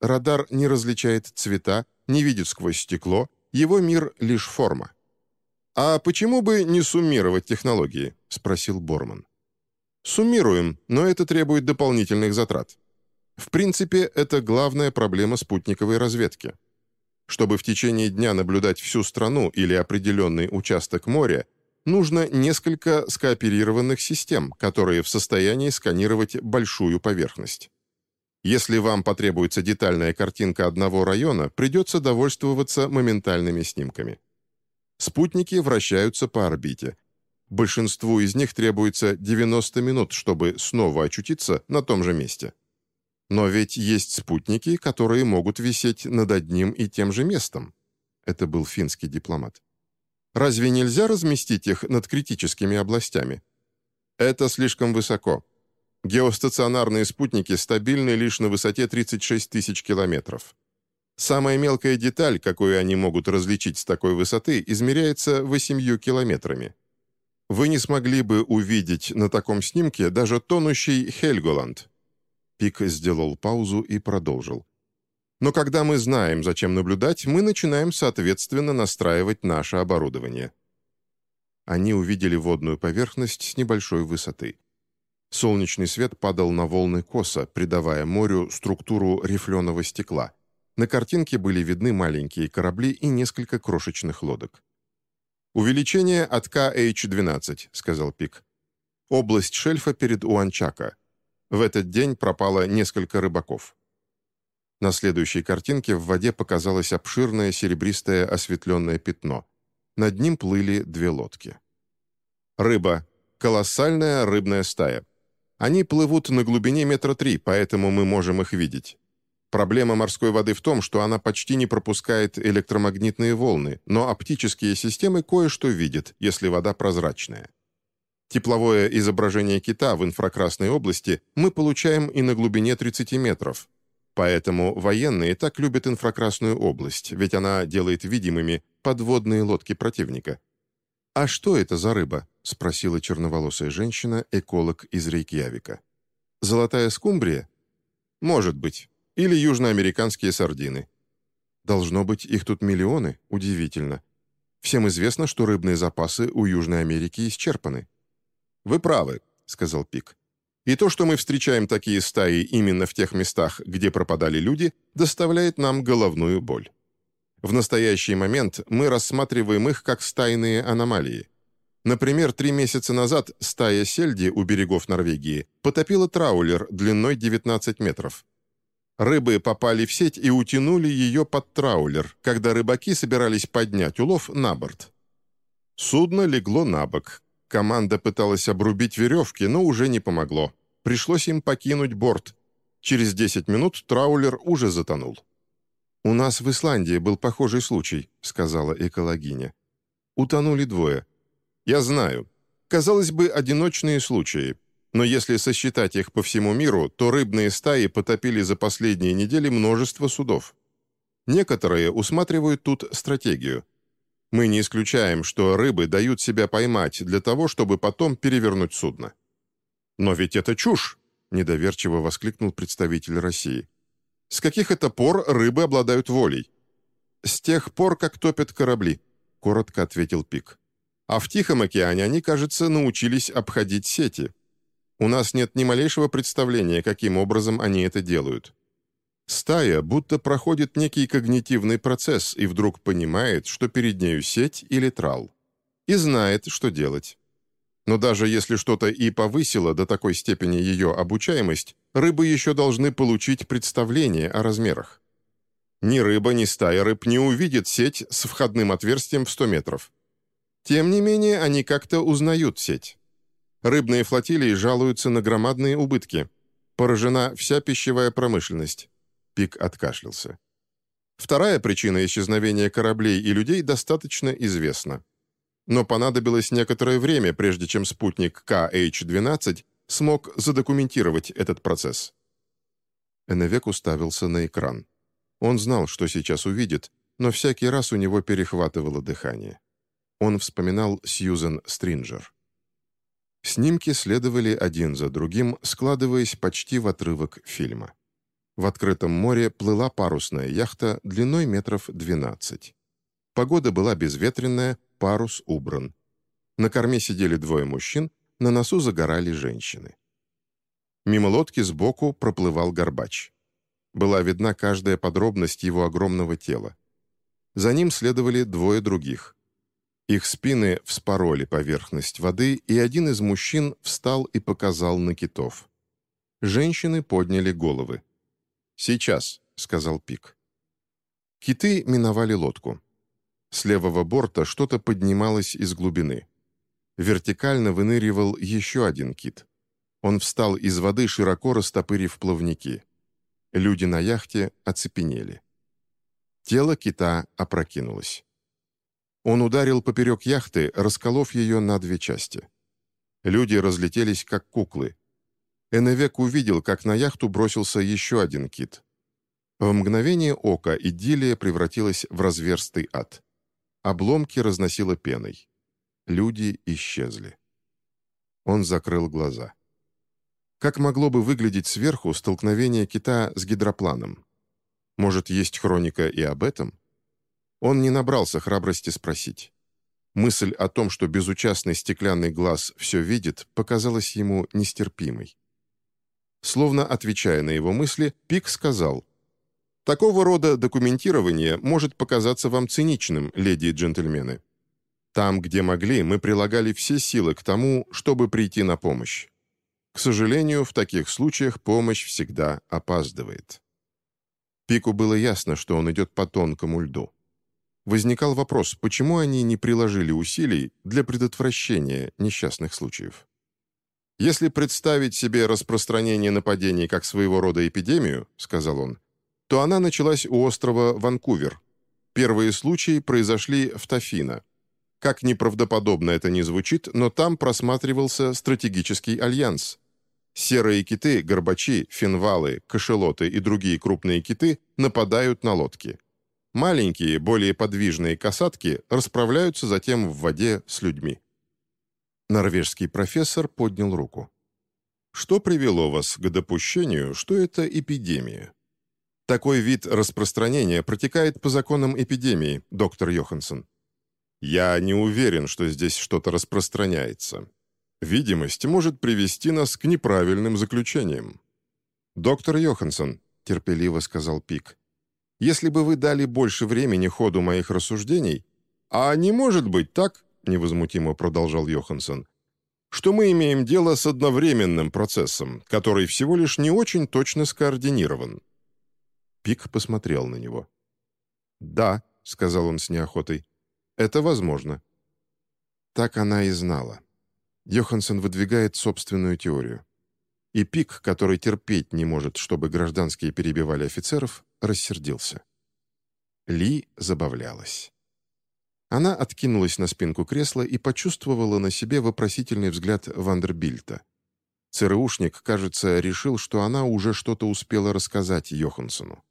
Радар не различает цвета, не видит сквозь стекло, его мир — лишь форма. «А почему бы не суммировать технологии?» — спросил Борман. «Суммируем, но это требует дополнительных затрат. В принципе, это главная проблема спутниковой разведки. Чтобы в течение дня наблюдать всю страну или определенный участок моря, нужно несколько скооперированных систем, которые в состоянии сканировать большую поверхность. Если вам потребуется детальная картинка одного района, придется довольствоваться моментальными снимками. Спутники вращаются по орбите. Большинству из них требуется 90 минут, чтобы снова очутиться на том же месте. Но ведь есть спутники, которые могут висеть над одним и тем же местом. Это был финский дипломат. «Разве нельзя разместить их над критическими областями?» «Это слишком высоко. Геостационарные спутники стабильны лишь на высоте 36 тысяч километров. Самая мелкая деталь, какую они могут различить с такой высоты, измеряется 8 километрами. Вы не смогли бы увидеть на таком снимке даже тонущий Хельголанд. Пик сделал паузу и продолжил. Но когда мы знаем, зачем наблюдать, мы начинаем соответственно настраивать наше оборудование. Они увидели водную поверхность с небольшой высоты. Солнечный свет падал на волны коса, придавая морю структуру рифленого стекла. На картинке были видны маленькие корабли и несколько крошечных лодок. «Увеличение от KH-12», — сказал Пик. «Область шельфа перед Уанчака. В этот день пропало несколько рыбаков». На следующей картинке в воде показалось обширное серебристое осветленное пятно. Над ним плыли две лодки. Рыба. Колоссальная рыбная стая. Они плывут на глубине метра три, поэтому мы можем их видеть. Проблема морской воды в том, что она почти не пропускает электромагнитные волны, но оптические системы кое-что видят, если вода прозрачная. Тепловое изображение кита в инфракрасной области мы получаем и на глубине 30 метров. Поэтому военные так любят инфракрасную область, ведь она делает видимыми подводные лодки противника. «А что это за рыба?» — спросила черноволосая женщина, эколог из Рейкьявика. «Золотая скумбрия?» «Может быть. Или южноамериканские сардины. Должно быть, их тут миллионы, удивительно. Всем известно, что рыбные запасы у Южной Америки исчерпаны. «Вы правы», — сказал Пик. «И то, что мы встречаем такие стаи именно в тех местах, где пропадали люди, доставляет нам головную боль. В настоящий момент мы рассматриваем их как стайные аномалии. Например, три месяца назад стая сельди у берегов Норвегии потопила траулер длиной 19 метров. Рыбы попали в сеть и утянули ее под траулер, когда рыбаки собирались поднять улов на борт. Судно легло на бок. Команда пыталась обрубить веревки, но уже не помогло. Пришлось им покинуть борт. Через 10 минут траулер уже затонул. «У нас в Исландии был похожий случай», — сказала экологиня. «Утонули двое. Я знаю. Казалось бы, одиночные случаи, но если сосчитать их по всему миру, то рыбные стаи потопили за последние недели множество судов. Некоторые усматривают тут стратегию. Мы не исключаем, что рыбы дают себя поймать для того, чтобы потом перевернуть судно. «Но ведь это чушь!» – недоверчиво воскликнул представитель России. «С каких это пор рыбы обладают волей?» «С тех пор, как топят корабли», – коротко ответил Пик. «А в Тихом океане они, кажется, научились обходить сети». У нас нет ни малейшего представления, каким образом они это делают. Стая будто проходит некий когнитивный процесс и вдруг понимает, что перед нею сеть или трал. И знает, что делать. Но даже если что-то и повысило до такой степени ее обучаемость, рыбы еще должны получить представление о размерах. Ни рыба, ни стая рыб не увидит сеть с входным отверстием в 100 метров. Тем не менее, они как-то узнают сеть. Рыбные флотилии жалуются на громадные убытки. Поражена вся пищевая промышленность. Пик откашлялся. Вторая причина исчезновения кораблей и людей достаточно известна. Но понадобилось некоторое время, прежде чем спутник KH-12 смог задокументировать этот процесс. Эннвек уставился на экран. Он знал, что сейчас увидит, но всякий раз у него перехватывало дыхание. Он вспоминал Сьюзен Стринджер. Снимки следовали один за другим, складываясь почти в отрывок фильма. В открытом море плыла парусная яхта длиной метров 12. Погода была безветренная, парус убран. На корме сидели двое мужчин, на носу загорали женщины. Мимо лодки сбоку проплывал горбач. Была видна каждая подробность его огромного тела. За ним следовали двое других. Их спины вспороли поверхность воды, и один из мужчин встал и показал на китов. Женщины подняли головы. «Сейчас», — сказал Пик. Киты миновали лодку. С левого борта что-то поднималось из глубины. Вертикально выныривал еще один кит. Он встал из воды, широко растопырив плавники. Люди на яхте оцепенели. Тело кита опрокинулось. Он ударил поперек яхты, расколов ее на две части. Люди разлетелись, как куклы. Эневек увидел, как на яхту бросился еще один кит. В мгновение ока идиллия превратилась в разверстый ад. Обломки разносило пеной. Люди исчезли. Он закрыл глаза. Как могло бы выглядеть сверху столкновение кита с гидропланом? Может, есть хроника и об этом? Он не набрался храбрости спросить. Мысль о том, что безучастный стеклянный глаз все видит, показалась ему нестерпимой. Словно отвечая на его мысли, Пик сказал, «Такого рода документирование может показаться вам циничным, леди и джентльмены. Там, где могли, мы прилагали все силы к тому, чтобы прийти на помощь. К сожалению, в таких случаях помощь всегда опаздывает». Пику было ясно, что он идет по тонкому льду возникал вопрос, почему они не приложили усилий для предотвращения несчастных случаев. «Если представить себе распространение нападений как своего рода эпидемию», — сказал он, то она началась у острова Ванкувер. Первые случаи произошли в Тафино. Как неправдоподобно это ни звучит, но там просматривался стратегический альянс. Серые киты, горбачи, финвалы, кашелоты и другие крупные киты нападают на лодки — Маленькие, более подвижные касатки расправляются затем в воде с людьми. Норвежский профессор поднял руку. Что привело вас к допущению, что это эпидемия? Такой вид распространения протекает по законам эпидемии, доктор Йоханссон. Я не уверен, что здесь что-то распространяется. Видимость может привести нас к неправильным заключениям. «Доктор Йоханссон», — терпеливо сказал Пик, если бы вы дали больше времени ходу моих рассуждений, а не может быть так, невозмутимо продолжал Йоханссон, что мы имеем дело с одновременным процессом, который всего лишь не очень точно скоординирован. Пик посмотрел на него. «Да», — сказал он с неохотой, — «это возможно». Так она и знала. Йоханссон выдвигает собственную теорию. И Пик, который терпеть не может, чтобы гражданские перебивали офицеров, рассердился. Ли забавлялась. Она откинулась на спинку кресла и почувствовала на себе вопросительный взгляд Вандербильта. ЦРУшник, кажется, решил, что она уже что-то успела рассказать Йоханссону.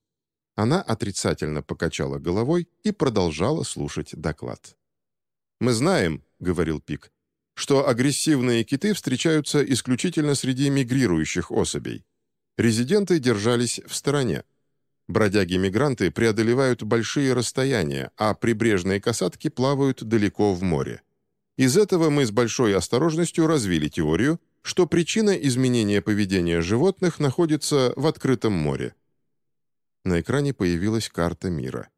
Она отрицательно покачала головой и продолжала слушать доклад. «Мы знаем», — говорил Пик, что агрессивные киты встречаются исключительно среди мигрирующих особей. Резиденты держались в стороне. Бродяги-мигранты преодолевают большие расстояния, а прибрежные касатки плавают далеко в море. Из этого мы с большой осторожностью развили теорию, что причина изменения поведения животных находится в открытом море. На экране появилась карта мира.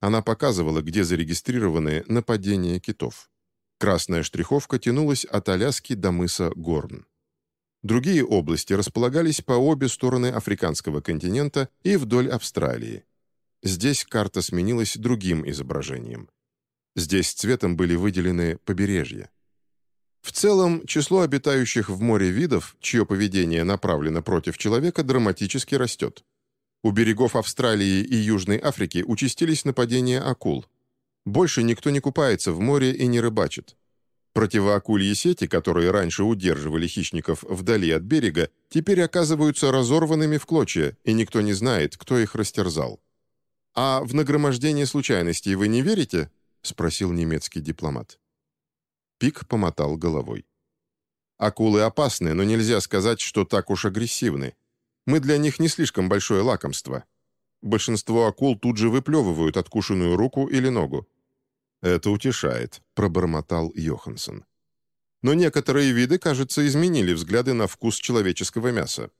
Она показывала, где зарегистрированы нападения китов. Красная штриховка тянулась от Аляски до мыса Горн. Другие области располагались по обе стороны африканского континента и вдоль Австралии. Здесь карта сменилась другим изображением. Здесь цветом были выделены побережья. В целом, число обитающих в море видов, чье поведение направлено против человека, драматически растет. У берегов Австралии и Южной Африки участились нападения акул. Больше никто не купается в море и не рыбачит. Противоакульи сети, которые раньше удерживали хищников вдали от берега, теперь оказываются разорванными в клочья, и никто не знает, кто их растерзал. «А в нагромождение случайностей вы не верите?» — спросил немецкий дипломат. Пик помотал головой. «Акулы опасны, но нельзя сказать, что так уж агрессивны. Мы для них не слишком большое лакомство. Большинство акул тут же выплевывают откушенную руку или ногу. «Это утешает», — пробормотал Йоханссон. Но некоторые виды, кажется, изменили взгляды на вкус человеческого мяса.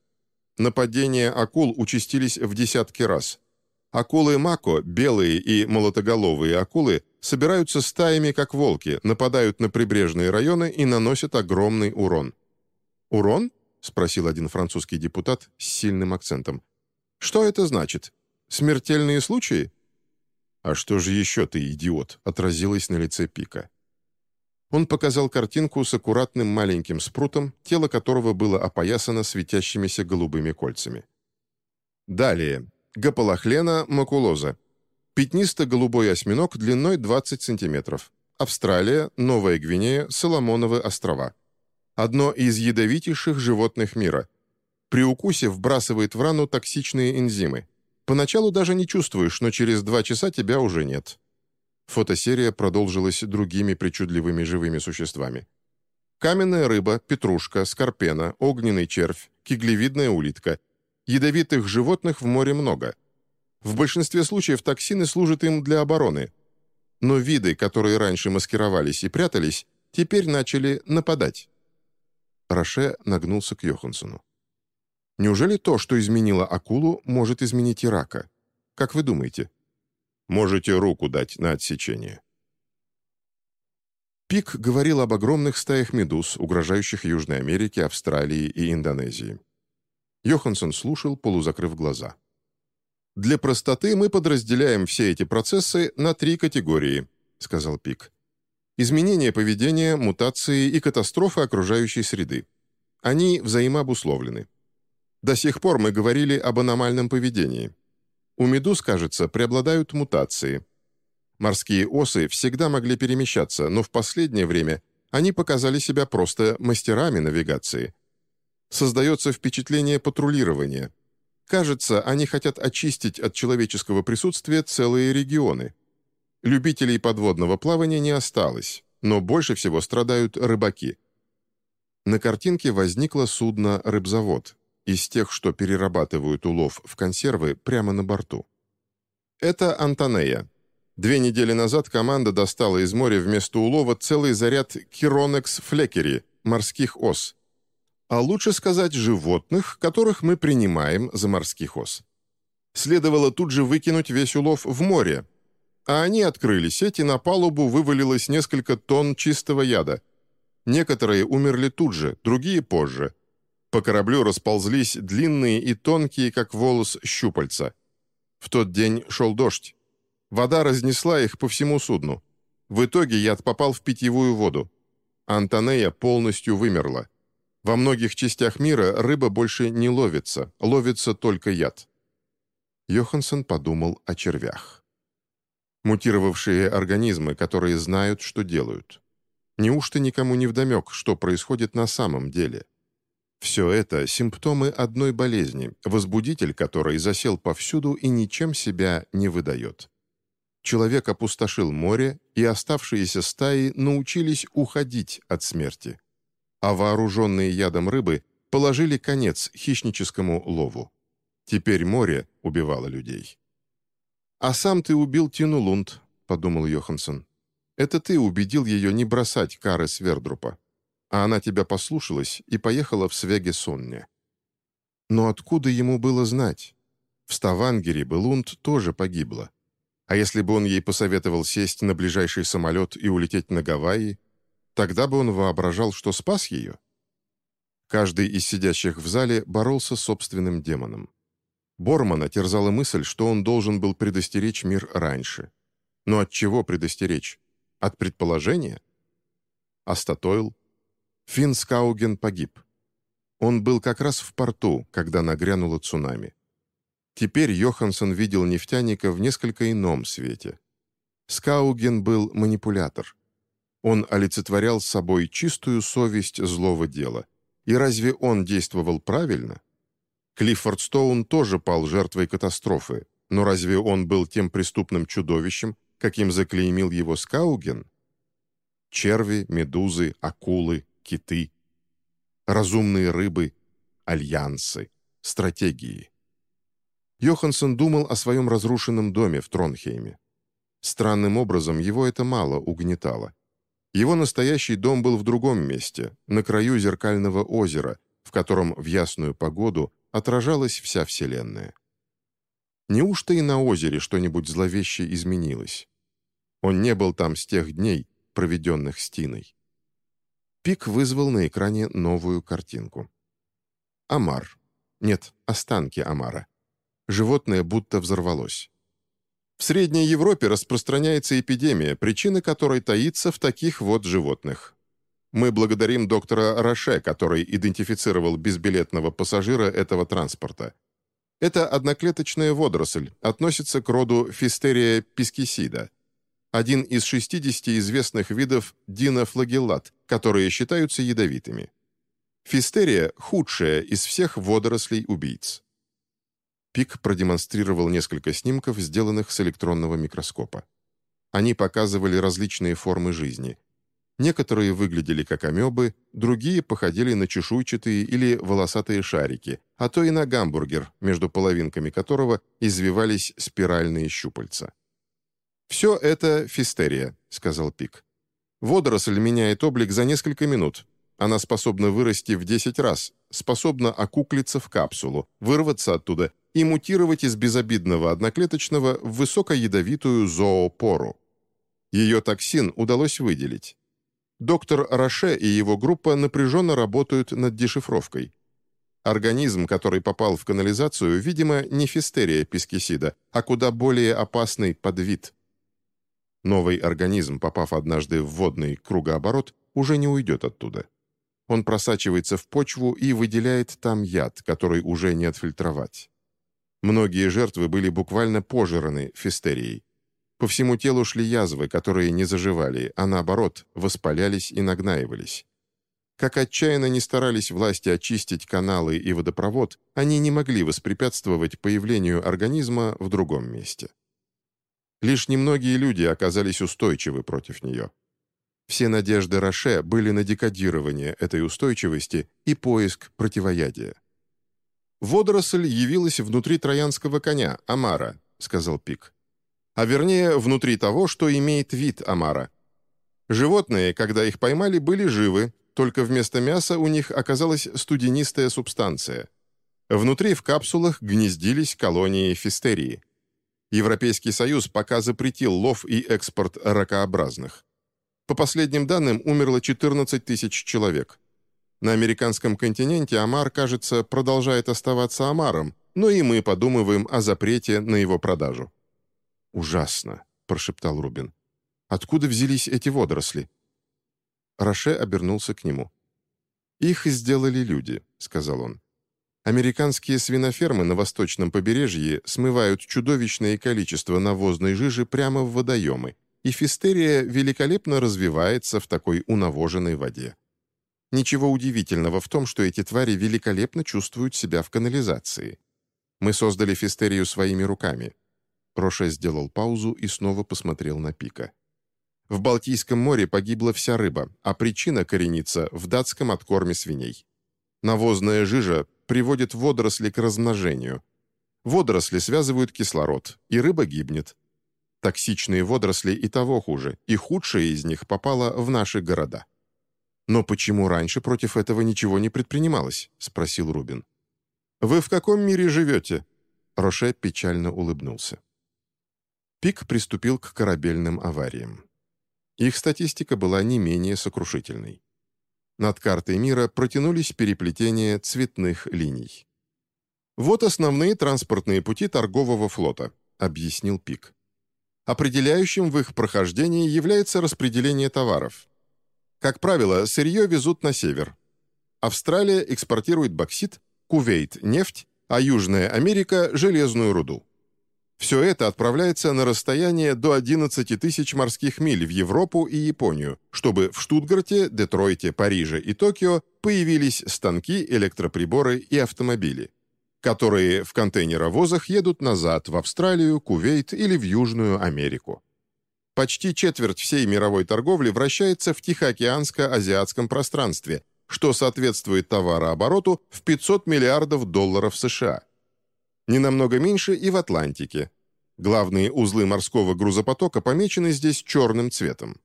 Нападения акул участились в десятки раз. Акулы мако, белые и молотоголовые акулы, собираются стаями, как волки, нападают на прибрежные районы и наносят огромный урон. «Урон?» — спросил один французский депутат с сильным акцентом. «Что это значит? Смертельные случаи?» «А что же еще ты, идиот?» — отразилось на лице Пика. Он показал картинку с аккуратным маленьким спрутом, тело которого было опоясано светящимися голубыми кольцами. Далее. Гаполохлена макулоза. Пятнисто-голубой осьминог длиной 20 сантиметров. Австралия, Новая Гвинея, Соломоновы острова. Одно из ядовитейших животных мира. При укусе вбрасывает в рану токсичные энзимы. Поначалу даже не чувствуешь, но через два часа тебя уже нет. Фотосерия продолжилась другими причудливыми живыми существами. Каменная рыба, петрушка, скорпена, огненный червь, киглевидная улитка. Ядовитых животных в море много. В большинстве случаев токсины служат им для обороны – но виды, которые раньше маскировались и прятались, теперь начали нападать. Роше нагнулся к Йоханссону. «Неужели то, что изменило акулу, может изменить и рака? Как вы думаете?» «Можете руку дать на отсечение». Пик говорил об огромных стаях медуз, угрожающих Южной Америке, Австралии и Индонезии. Йоханссон слушал, полузакрыв глаза. «Для простоты мы подразделяем все эти процессы на три категории», — сказал Пик. «Изменение поведения, мутации и катастрофы окружающей среды. Они взаимообусловлены. До сих пор мы говорили об аномальном поведении. У медуз, кажется, преобладают мутации. Морские осы всегда могли перемещаться, но в последнее время они показали себя просто мастерами навигации. Создается впечатление патрулирования — Кажется, они хотят очистить от человеческого присутствия целые регионы. Любителей подводного плавания не осталось, но больше всего страдают рыбаки. На картинке возникло судно «Рыбзавод», из тех, что перерабатывают улов в консервы прямо на борту. Это Антонея. Две недели назад команда достала из моря вместо улова целый заряд Киронекс флекери, морских ос, а лучше сказать животных, которых мы принимаем за морских ос. Следовало тут же выкинуть весь улов в море, а они открыли сеть, и на палубу вывалилось несколько тонн чистого яда. Некоторые умерли тут же, другие позже. По кораблю расползлись длинные и тонкие, как волос, щупальца. В тот день шел дождь. Вода разнесла их по всему судну. В итоге яд попал в питьевую воду. Антонея полностью вымерла. Во многих частях мира рыба больше не ловится, ловится только яд. Йоханссон подумал о червях. Мутировавшие организмы, которые знают, что делают. Неужто никому не вдомек, что происходит на самом деле? Все это – симптомы одной болезни, возбудитель которой засел повсюду и ничем себя не выдает. Человек опустошил море, и оставшиеся стаи научились уходить от смерти а вооруженные ядом рыбы положили конец хищническому лову. Теперь море убивало людей. «А сам ты убил Тину Лунд», — подумал Йоханссон. «Это ты убедил ее не бросать кары Свердрупа. А она тебя послушалась и поехала в Свеге-Сонне». Но откуда ему было знать? В Ставангере бы Лунд тоже погибла. А если бы он ей посоветовал сесть на ближайший самолет и улететь на Гавайи, Тогда бы он воображал, что спас ее. Каждый из сидящих в зале боролся с собственным демоном. Бормана терзала мысль, что он должен был предостеречь мир раньше. Но от чего предостеречь? От предположения? Астатойл? Финн Скауген погиб. Он был как раз в порту, когда нагрянуло цунами. Теперь Йоханссон видел нефтяника в несколько ином свете. Скауген был манипулятор. Он олицетворял собой чистую совесть злого дела. И разве он действовал правильно? Клиффорд Стоун тоже пал жертвой катастрофы, но разве он был тем преступным чудовищем, каким заклеймил его Скауген? Черви, медузы, акулы, киты. Разумные рыбы, альянсы, стратегии. Йоханссон думал о своем разрушенном доме в Тронхейме. Странным образом его это мало угнетало. Его настоящий дом был в другом месте, на краю зеркального озера, в котором в ясную погоду отражалась вся Вселенная. Неужто и на озере что-нибудь зловеще изменилось? Он не был там с тех дней, проведенных с Тиной. Пик вызвал на экране новую картинку. Амар. Нет, останки Амара. Животное будто взорвалось. В Средней Европе распространяется эпидемия, причина которой таится в таких вот животных. Мы благодарим доктора Роше, который идентифицировал безбилетного пассажира этого транспорта. Это одноклеточная водоросль, относится к роду Фистерия пискисида, один из 60 известных видов динофлагеллат, которые считаются ядовитыми. Фистерия – худшая из всех водорослей-убийц. Пик продемонстрировал несколько снимков, сделанных с электронного микроскопа. Они показывали различные формы жизни. Некоторые выглядели как амебы, другие походили на чешуйчатые или волосатые шарики, а то и на гамбургер, между половинками которого извивались спиральные щупальца. «Все это фистерия», — сказал Пик. «Водоросль меняет облик за несколько минут. Она способна вырасти в 10 раз, способна окуклиться в капсулу, вырваться оттуда и мутировать из безобидного одноклеточного в высокоядовитую зоопору. Ее токсин удалось выделить. Доктор Роше и его группа напряженно работают над дешифровкой. Организм, который попал в канализацию, видимо, не фистерия пескисида, а куда более опасный подвид. Новый организм, попав однажды в водный кругооборот, уже не уйдет оттуда. Он просачивается в почву и выделяет там яд, который уже не отфильтровать. Многие жертвы были буквально пожраны фистерией. По всему телу шли язвы, которые не заживали, а наоборот, воспалялись и нагнаивались. Как отчаянно не старались власти очистить каналы и водопровод, они не могли воспрепятствовать появлению организма в другом месте. Лишь немногие люди оказались устойчивы против нее. Все надежды Роше были на декодирование этой устойчивости и поиск противоядия. «Водоросль явилась внутри троянского коня, Амара», — сказал Пик а вернее, внутри того, что имеет вид омара. Животные, когда их поймали, были живы, только вместо мяса у них оказалась студенистая субстанция. Внутри в капсулах гнездились колонии фистерии. Европейский Союз пока запретил лов и экспорт ракообразных. По последним данным, умерло 14 тысяч человек. На американском континенте омар, кажется, продолжает оставаться омаром, но и мы подумываем о запрете на его продажу. «Ужасно», — прошептал Рубин. «Откуда взялись эти водоросли?» Роше обернулся к нему. «Их сделали люди», — сказал он. «Американские свинофермы на восточном побережье смывают чудовищное количество навозной жижи прямо в водоемы, и фистерия великолепно развивается в такой унавоженной воде. Ничего удивительного в том, что эти твари великолепно чувствуют себя в канализации. Мы создали фистерию своими руками. Роше сделал паузу и снова посмотрел на Пика. В Балтийском море погибла вся рыба, а причина коренится в датском откорме свиней. Навозная жижа приводит водоросли к размножению. Водоросли связывают кислород, и рыба гибнет. Токсичные водоросли и того хуже, и худшее из них попало в наши города. «Но почему раньше против этого ничего не предпринималось?» — спросил Рубин. «Вы в каком мире живете?» Роше печально улыбнулся. Пик приступил к корабельным авариям. Их статистика была не менее сокрушительной. Над картой мира протянулись переплетения цветных линий. «Вот основные транспортные пути торгового флота», — объяснил Пик. Определяющим в их прохождении является распределение товаров. Как правило, сырье везут на север. Австралия экспортирует боксит, Кувейт – нефть, а Южная Америка – железную руду. Все это отправляется на расстояние до 11 тысяч морских миль в Европу и Японию, чтобы в Штутгарте, Детройте, Париже и Токио появились станки, электроприборы и автомобили, которые в контейнеровозах едут назад в Австралию, Кувейт или в Южную Америку. Почти четверть всей мировой торговли вращается в Тихоокеанско-азиатском пространстве, что соответствует товарообороту в 500 миллиардов долларов США – не намного меньше и в Атлантике. Главные узлы морского грузопотока помечены здесь черным цветом.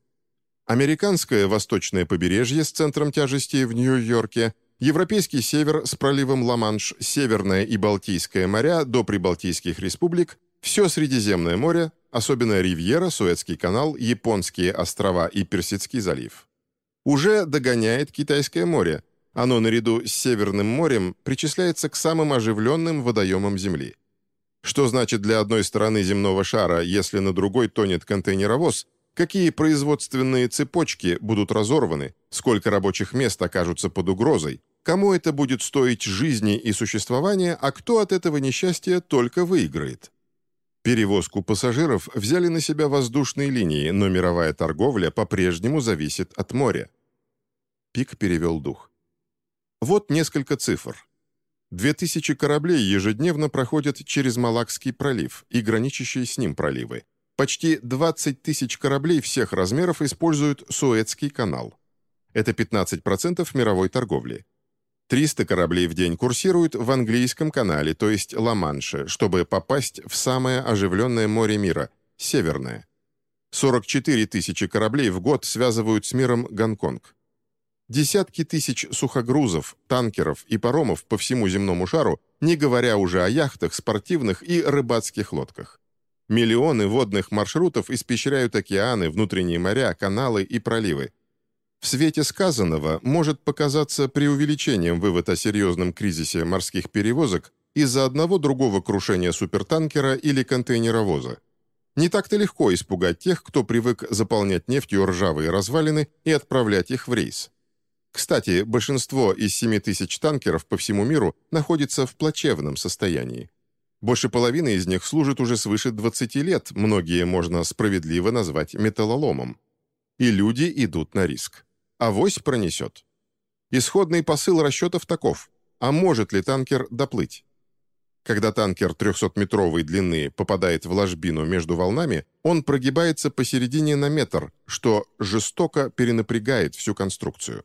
Американское восточное побережье с центром тяжести в Нью-Йорке, Европейский север с проливом Ла-Манш, Северное и Балтийское моря до Прибалтийских республик, все Средиземное море, особенно Ривьера, Суэцкий канал, Японские острова и Персидский залив. Уже догоняет Китайское море, оно наряду с Северным морем причисляется к самым оживленным водоемам Земли. Что значит для одной стороны земного шара, если на другой тонет контейнеровоз, какие производственные цепочки будут разорваны, сколько рабочих мест окажутся под угрозой, кому это будет стоить жизни и существования, а кто от этого несчастья только выиграет. Перевозку пассажиров взяли на себя воздушные линии, но мировая торговля по-прежнему зависит от моря. Пик перевел дух. Вот несколько цифр. 2000 кораблей ежедневно проходят через Малакский пролив и граничащие с ним проливы. Почти 20 тысяч кораблей всех размеров используют Суэцкий канал. Это 15% мировой торговли. 300 кораблей в день курсируют в английском канале, то есть Ла-Манше, чтобы попасть в самое оживленное море мира – Северное. 44 тысячи кораблей в год связывают с миром Гонконг. Десятки тысяч сухогрузов, танкеров и паромов по всему земному шару, не говоря уже о яхтах, спортивных и рыбацких лодках. Миллионы водных маршрутов испещряют океаны, внутренние моря, каналы и проливы. В свете сказанного может показаться преувеличением вывод о серьезном кризисе морских перевозок из-за одного другого крушения супертанкера или контейнеровоза. Не так-то легко испугать тех, кто привык заполнять нефтью ржавые развалины и отправлять их в рейс. Кстати, большинство из 7 тысяч танкеров по всему миру находится в плачевном состоянии. Больше половины из них служит уже свыше 20 лет, многие можно справедливо назвать металлоломом. И люди идут на риск. Авось пронесет. Исходный посыл расчетов таков. А может ли танкер доплыть? Когда танкер 300-метровой длины попадает в ложбину между волнами, он прогибается посередине на метр, что жестоко перенапрягает всю конструкцию.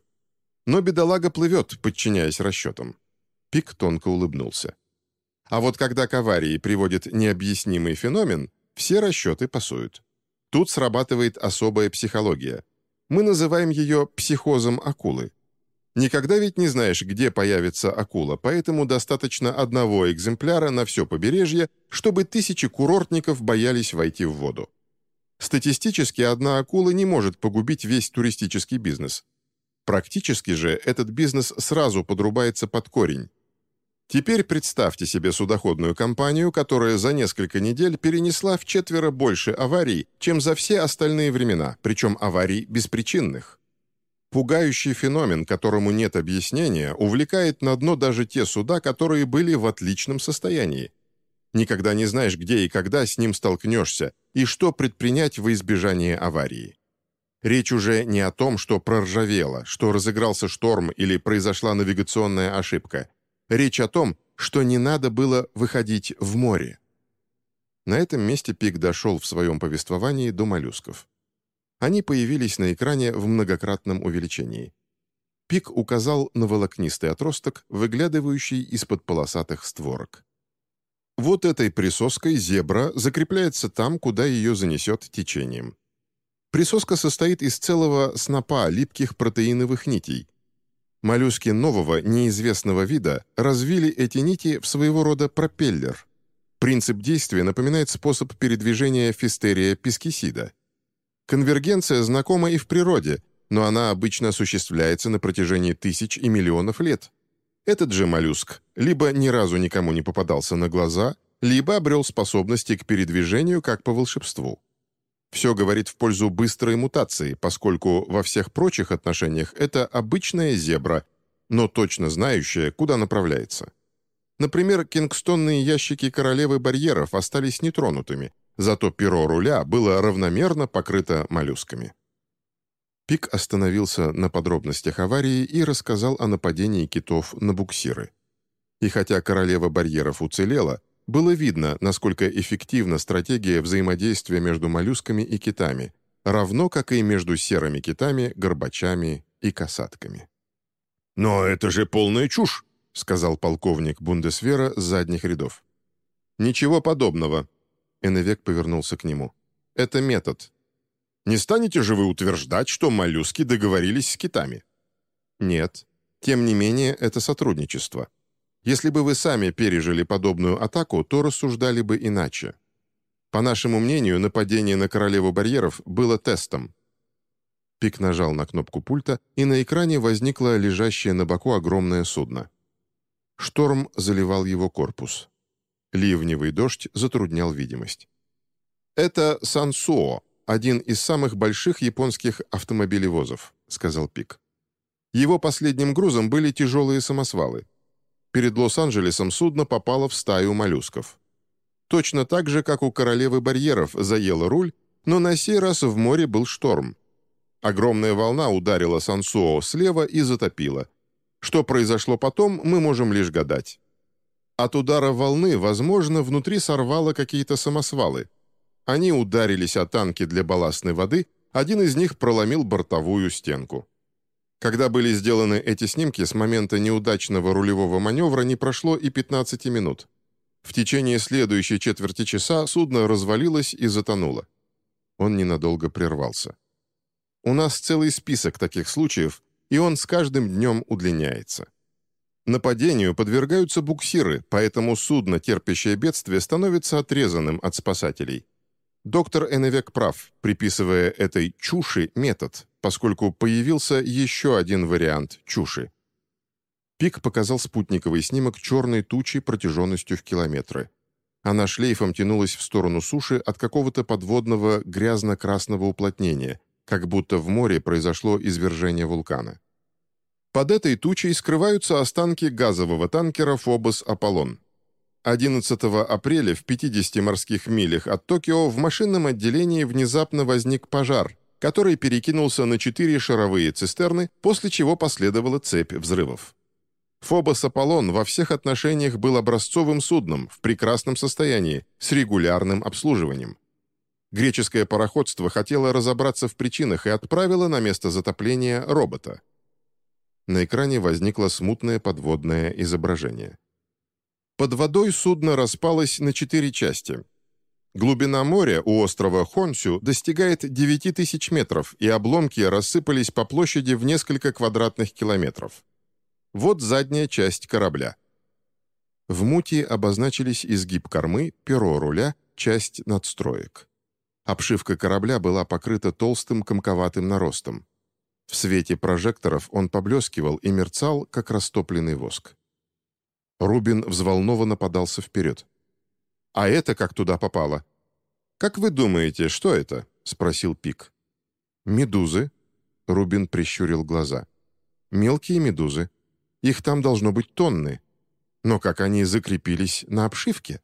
Но бедолага плывет, подчиняясь расчетам. Пик тонко улыбнулся. А вот когда к аварии приводит необъяснимый феномен, все расчеты пасуют. Тут срабатывает особая психология. Мы называем ее психозом акулы. Никогда ведь не знаешь, где появится акула, поэтому достаточно одного экземпляра на все побережье, чтобы тысячи курортников боялись войти в воду. Статистически одна акула не может погубить весь туристический бизнес. Практически же этот бизнес сразу подрубается под корень. Теперь представьте себе судоходную компанию, которая за несколько недель перенесла в четверо больше аварий, чем за все остальные времена, причем аварий беспричинных. Пугающий феномен, которому нет объяснения, увлекает на дно даже те суда, которые были в отличном состоянии. Никогда не знаешь, где и когда с ним столкнешься, и что предпринять во избежание аварии. Речь уже не о том, что проржавело, что разыгрался шторм или произошла навигационная ошибка. Речь о том, что не надо было выходить в море. На этом месте Пик дошел в своем повествовании до моллюсков. Они появились на экране в многократном увеличении. Пик указал на волокнистый отросток, выглядывающий из-под полосатых створок. Вот этой присоской зебра закрепляется там, куда ее занесет течением. Присоска состоит из целого снопа липких протеиновых нитей. Моллюски нового, неизвестного вида развили эти нити в своего рода пропеллер. Принцип действия напоминает способ передвижения фистерия пескисида. Конвергенция знакома и в природе, но она обычно осуществляется на протяжении тысяч и миллионов лет. Этот же моллюск либо ни разу никому не попадался на глаза, либо обрел способности к передвижению как по волшебству. Все говорит в пользу быстрой мутации, поскольку во всех прочих отношениях это обычная зебра, но точно знающая, куда направляется. Например, кингстонные ящики королевы барьеров остались нетронутыми, зато перо руля было равномерно покрыто моллюсками. Пик остановился на подробностях аварии и рассказал о нападении китов на буксиры. И хотя королева барьеров уцелела, было видно, насколько эффективна стратегия взаимодействия между моллюсками и китами, равно как и между серыми китами, горбачами и касатками. «Но это же полная чушь!» — сказал полковник Бундесвера с задних рядов. «Ничего подобного», — Эннвек повернулся к нему. «Это метод. Не станете же вы утверждать, что моллюски договорились с китами?» «Нет. Тем не менее, это сотрудничество. Если бы вы сами пережили подобную атаку, то рассуждали бы иначе. По нашему мнению, нападение на королеву барьеров было тестом. Пик нажал на кнопку пульта, и на экране возникло лежащее на боку огромное судно. Шторм заливал его корпус. Ливневый дождь затруднял видимость. «Это Сансуо, один из самых больших японских автомобилевозов», — сказал Пик. Его последним грузом были тяжелые самосвалы. Перед Лос-Анджелесом судно попало в стаю моллюсков. Точно так же, как у королевы барьеров заело руль, но на сей раз в море был шторм. Огромная волна ударила Сансуо слева и затопила. Что произошло потом, мы можем лишь гадать. От удара волны, возможно, внутри сорвало какие-то самосвалы. Они ударились о танки для балластной воды, один из них проломил бортовую стенку. Когда были сделаны эти снимки, с момента неудачного рулевого маневра не прошло и 15 минут. В течение следующей четверти часа судно развалилось и затонуло. Он ненадолго прервался. У нас целый список таких случаев, и он с каждым днем удлиняется. Нападению подвергаются буксиры, поэтому судно, терпящее бедствие, становится отрезанным от спасателей. Доктор Эневек прав, приписывая этой «чуши» метод, поскольку появился еще один вариант чуши. Пик показал спутниковый снимок черной тучи протяженностью в километры. Она шлейфом тянулась в сторону суши от какого-то подводного грязно-красного уплотнения, как будто в море произошло извержение вулкана. Под этой тучей скрываются останки газового танкера «Фобос Аполлон». 11 апреля в 50 морских милях от Токио в машинном отделении внезапно возник пожар, который перекинулся на четыре шаровые цистерны, после чего последовала цепь взрывов. «Фобос Аполлон» во всех отношениях был образцовым судном, в прекрасном состоянии, с регулярным обслуживанием. Греческое пароходство хотело разобраться в причинах и отправило на место затопления робота. На экране возникло смутное подводное изображение. Под водой судно распалось на четыре части. Глубина моря у острова Хонсю достигает 9000 метров, и обломки рассыпались по площади в несколько квадратных километров. Вот задняя часть корабля. В мути обозначились изгиб кормы, перо руля, часть надстроек. Обшивка корабля была покрыта толстым комковатым наростом. В свете прожекторов он поблескивал и мерцал, как растопленный воск. Рубин взволнованно подался вперед. «А это как туда попало?» «Как вы думаете, что это?» — спросил Пик. «Медузы», — Рубин прищурил глаза. «Мелкие медузы. Их там должно быть тонны. Но как они закрепились на обшивке?»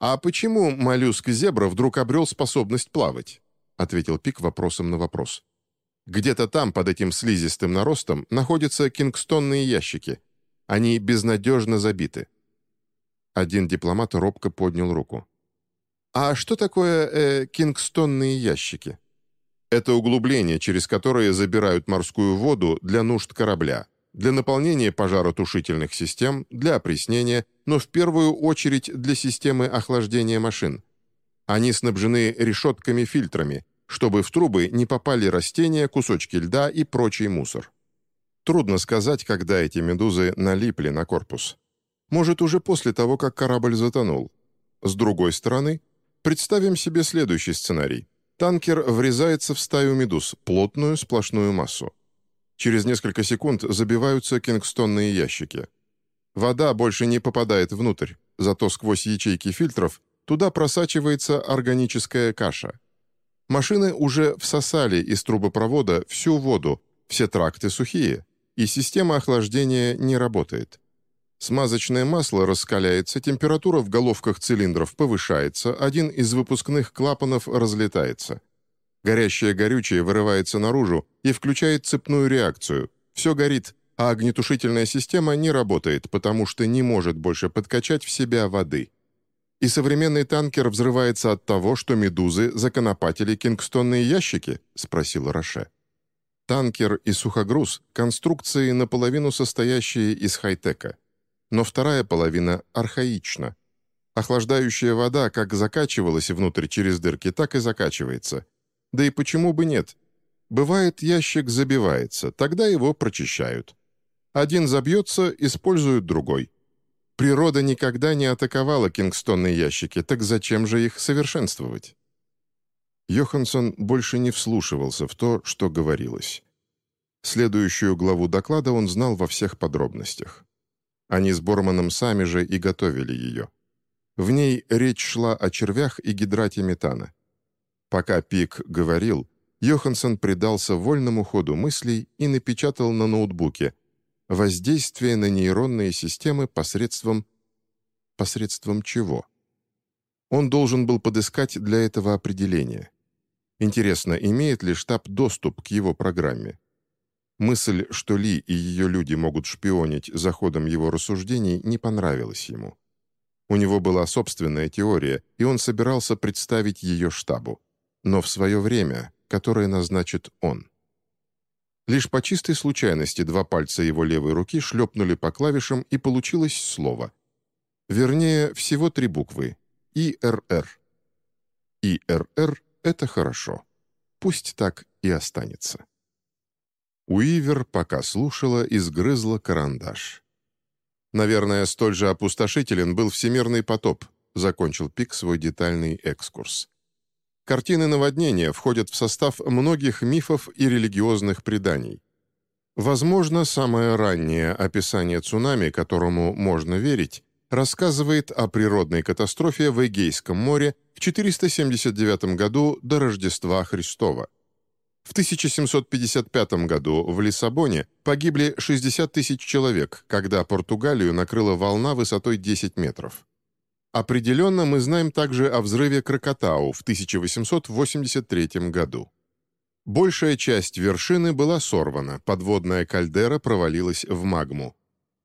«А почему моллюск-зебра вдруг обрел способность плавать?» — ответил Пик вопросом на вопрос. «Где-то там, под этим слизистым наростом, находятся кингстонные ящики. Они безнадежно забиты». Один дипломат робко поднял руку. «А что такое э, кингстонные ящики?» «Это углубления, через которые забирают морскую воду для нужд корабля, для наполнения пожаротушительных систем, для опреснения, но в первую очередь для системы охлаждения машин. Они снабжены решетками-фильтрами, чтобы в трубы не попали растения, кусочки льда и прочий мусор. Трудно сказать, когда эти медузы налипли на корпус. Может, уже после того, как корабль затонул. С другой стороны, представим себе следующий сценарий. Танкер врезается в стаю медуз, плотную сплошную массу. Через несколько секунд забиваются кингстонные ящики. Вода больше не попадает внутрь, зато сквозь ячейки фильтров туда просачивается органическая каша. Машины уже всосали из трубопровода всю воду, все тракты сухие и система охлаждения не работает. Смазочное масло раскаляется, температура в головках цилиндров повышается, один из выпускных клапанов разлетается. Горящее горючее вырывается наружу и включает цепную реакцию. Все горит, а огнетушительная система не работает, потому что не может больше подкачать в себя воды. И современный танкер взрывается от того, что медузы законопатили кингстонные ящики?» — спросил Роше. Танкер и сухогруз — конструкции, наполовину состоящие из хай-тека. Но вторая половина архаична. Охлаждающая вода как закачивалась внутрь через дырки, так и закачивается. Да и почему бы нет? Бывает, ящик забивается, тогда его прочищают. Один забьется, используют другой. Природа никогда не атаковала кингстонные ящики, так зачем же их совершенствовать? Йоханссон больше не вслушивался в то, что говорилось. Следующую главу доклада он знал во всех подробностях. Они с Борманом сами же и готовили ее. В ней речь шла о червях и гидрате метана. Пока Пик говорил, Йоханссон предался вольному ходу мыслей и напечатал на ноутбуке «Воздействие на нейронные системы посредством...» Посредством чего? Он должен был подыскать для этого определение. Интересно, имеет ли штаб доступ к его программе? Мысль, что Ли и ее люди могут шпионить за ходом его рассуждений, не понравилась ему. У него была собственная теория, и он собирался представить ее штабу. Но в свое время, которое назначит он. Лишь по чистой случайности два пальца его левой руки шлепнули по клавишам, и получилось слово. Вернее, всего три буквы ИРР. ИРР — это хорошо. Пусть так и останется. Уивер, пока слушала, изгрызла карандаш. «Наверное, столь же опустошителен был всемирный потоп», закончил Пик свой детальный экскурс. Картины наводнения входят в состав многих мифов и религиозных преданий. Возможно, самое раннее описание цунами, которому можно верить, рассказывает о природной катастрофе в Эгейском море в 479 году до Рождества Христова. В 1755 году в Лиссабоне погибли 60 тысяч человек, когда Португалию накрыла волна высотой 10 метров. Определенно мы знаем также о взрыве Кракатау в 1883 году. Большая часть вершины была сорвана, подводная кальдера провалилась в магму.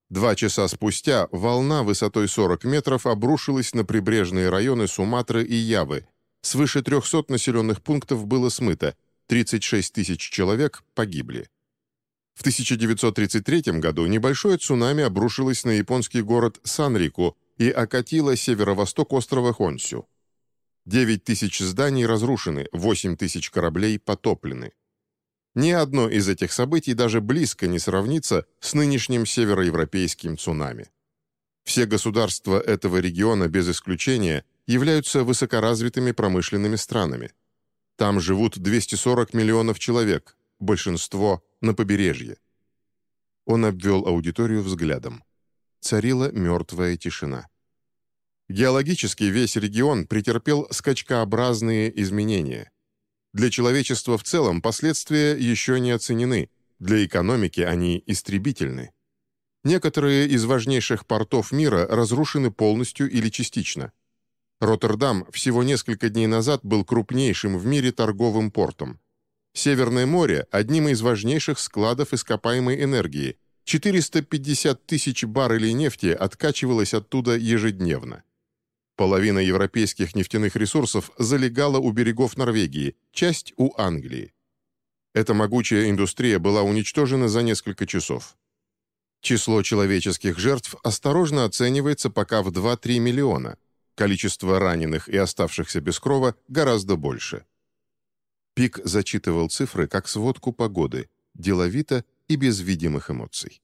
Два часа спустя волна высотой 40 метров обрушилась на прибрежные районы Суматры и Явы. Свыше 300 населенных пунктов было смыто, 36 тысяч человек погибли. В 1933 году небольшое цунами обрушилось на японский город Санрику и окатило северо-восток острова Хонсю. 9 тысяч зданий разрушены, 8 тысяч кораблей потоплены. Ни одно из этих событий даже близко не сравнится с нынешним североевропейским цунами. Все государства этого региона, без исключения, являются высокоразвитыми промышленными странами. Там живут 240 миллионов человек, большинство на побережье. Он обвел аудиторию взглядом. Царила мертвая тишина. Геологически весь регион претерпел скачкообразные изменения. Для человечества в целом последствия еще не оценены, для экономики они истребительны. Некоторые из важнейших портов мира разрушены полностью или частично. Роттердам всего несколько дней назад был крупнейшим в мире торговым портом. Северное море – одним из важнейших складов ископаемой энергии. 450 тысяч баррелей нефти откачивалось оттуда ежедневно. Половина европейских нефтяных ресурсов залегала у берегов Норвегии, часть у Англии. Эта могучая индустрия была уничтожена за несколько часов. Число человеческих жертв осторожно оценивается пока в 2-3 миллиона. Количество раненых и оставшихся без крова гораздо больше. Пик зачитывал цифры как сводку погоды, деловито и без видимых эмоций.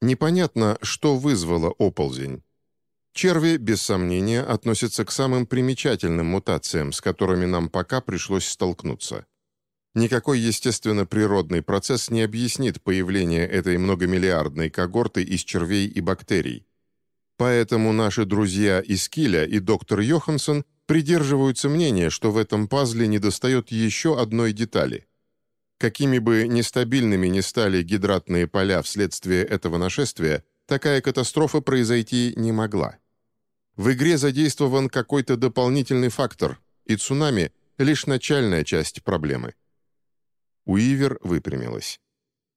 Непонятно, что вызвало оползень, Черви, без сомнения, относятся к самым примечательным мутациям, с которыми нам пока пришлось столкнуться. Никакой естественно-природный процесс не объяснит появление этой многомиллиардной когорты из червей и бактерий. Поэтому наши друзья из Киля и доктор Йоханссон придерживаются мнения, что в этом пазле недостает еще одной детали. Какими бы нестабильными ни стали гидратные поля вследствие этого нашествия, такая катастрофа произойти не могла. В игре задействован какой-то дополнительный фактор, и цунами — лишь начальная часть проблемы. Уивер выпрямилась.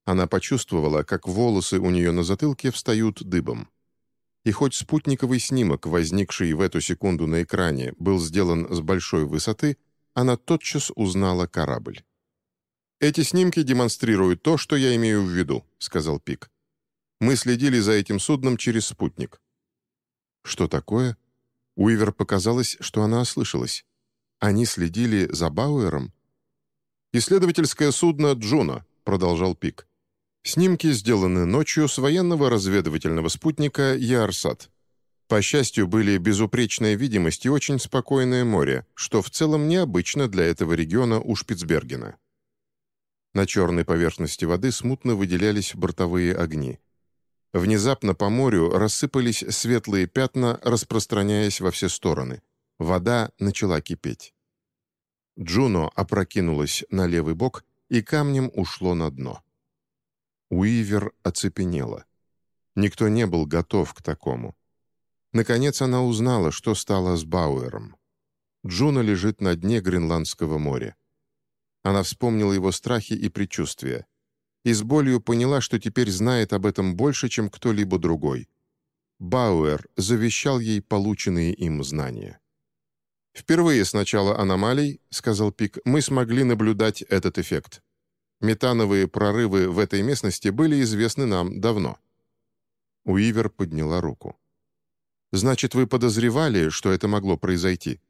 Она почувствовала, как волосы у нее на затылке встают дыбом. И хоть спутниковый снимок, возникший в эту секунду на экране, был сделан с большой высоты, она тотчас узнала корабль. «Эти снимки демонстрируют то, что я имею в виду», — сказал Пик. Мы следили за этим судном через спутник». «Что такое?» Уивер показалось, что она ослышалась. «Они следили за Бауэром?» «Исследовательское судно «Джуно», — продолжал Пик. «Снимки сделаны ночью с военного разведывательного спутника «Ярсат». По счастью, были безупречная видимость и очень спокойное море, что в целом необычно для этого региона у Шпицбергена. На черной поверхности воды смутно выделялись бортовые огни. Внезапно по морю рассыпались светлые пятна, распространяясь во все стороны. Вода начала кипеть. Джуно опрокинулась на левый бок и камнем ушло на дно. Уивер оцепенела. Никто не был готов к такому. Наконец она узнала, что стало с Бауэром. Джуно лежит на дне Гренландского моря. Она вспомнила его страхи и предчувствия. И с болью поняла, что теперь знает об этом больше, чем кто-либо другой. Бауэр завещал ей полученные им знания. «Впервые с начала аномалий, — сказал Пик, — мы смогли наблюдать этот эффект. Метановые прорывы в этой местности были известны нам давно». Уивер подняла руку. «Значит, вы подозревали, что это могло произойти?»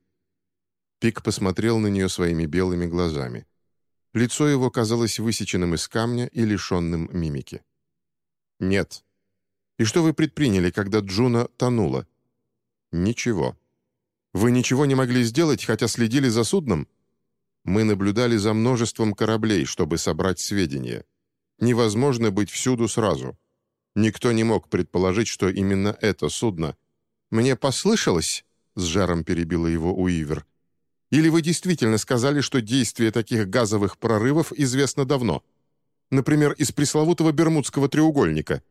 Пик посмотрел на нее своими белыми глазами. Лицо его казалось высеченным из камня и лишенным мимики. «Нет». «И что вы предприняли, когда Джуна тонула?» «Ничего». «Вы ничего не могли сделать, хотя следили за судном?» «Мы наблюдали за множеством кораблей, чтобы собрать сведения. Невозможно быть всюду сразу. Никто не мог предположить, что именно это судно...» «Мне послышалось?» — с жаром перебила его Уивер. Или вы действительно сказали, что действие таких газовых прорывов известно давно? Например, из пресловутого Бермудского треугольника.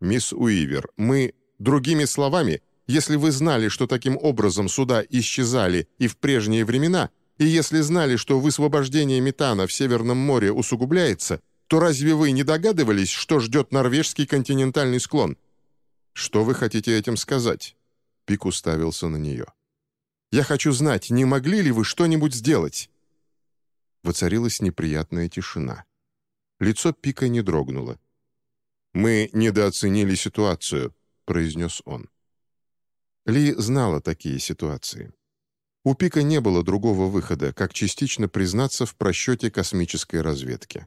Мисс Уивер, мы, другими словами, если вы знали, что таким образом суда исчезали и в прежние времена, и если знали, что высвобождение метана в Северном море усугубляется, то разве вы не догадывались, что ждет норвежский континентальный склон? Что вы хотите этим сказать? Пик уставился на нее. Я хочу знать, не могли ли вы что-нибудь сделать?» Воцарилась неприятная тишина. Лицо Пика не дрогнуло. «Мы недооценили ситуацию», — произнес он. Ли знала такие ситуации. У Пика не было другого выхода, как частично признаться в просчете космической разведки.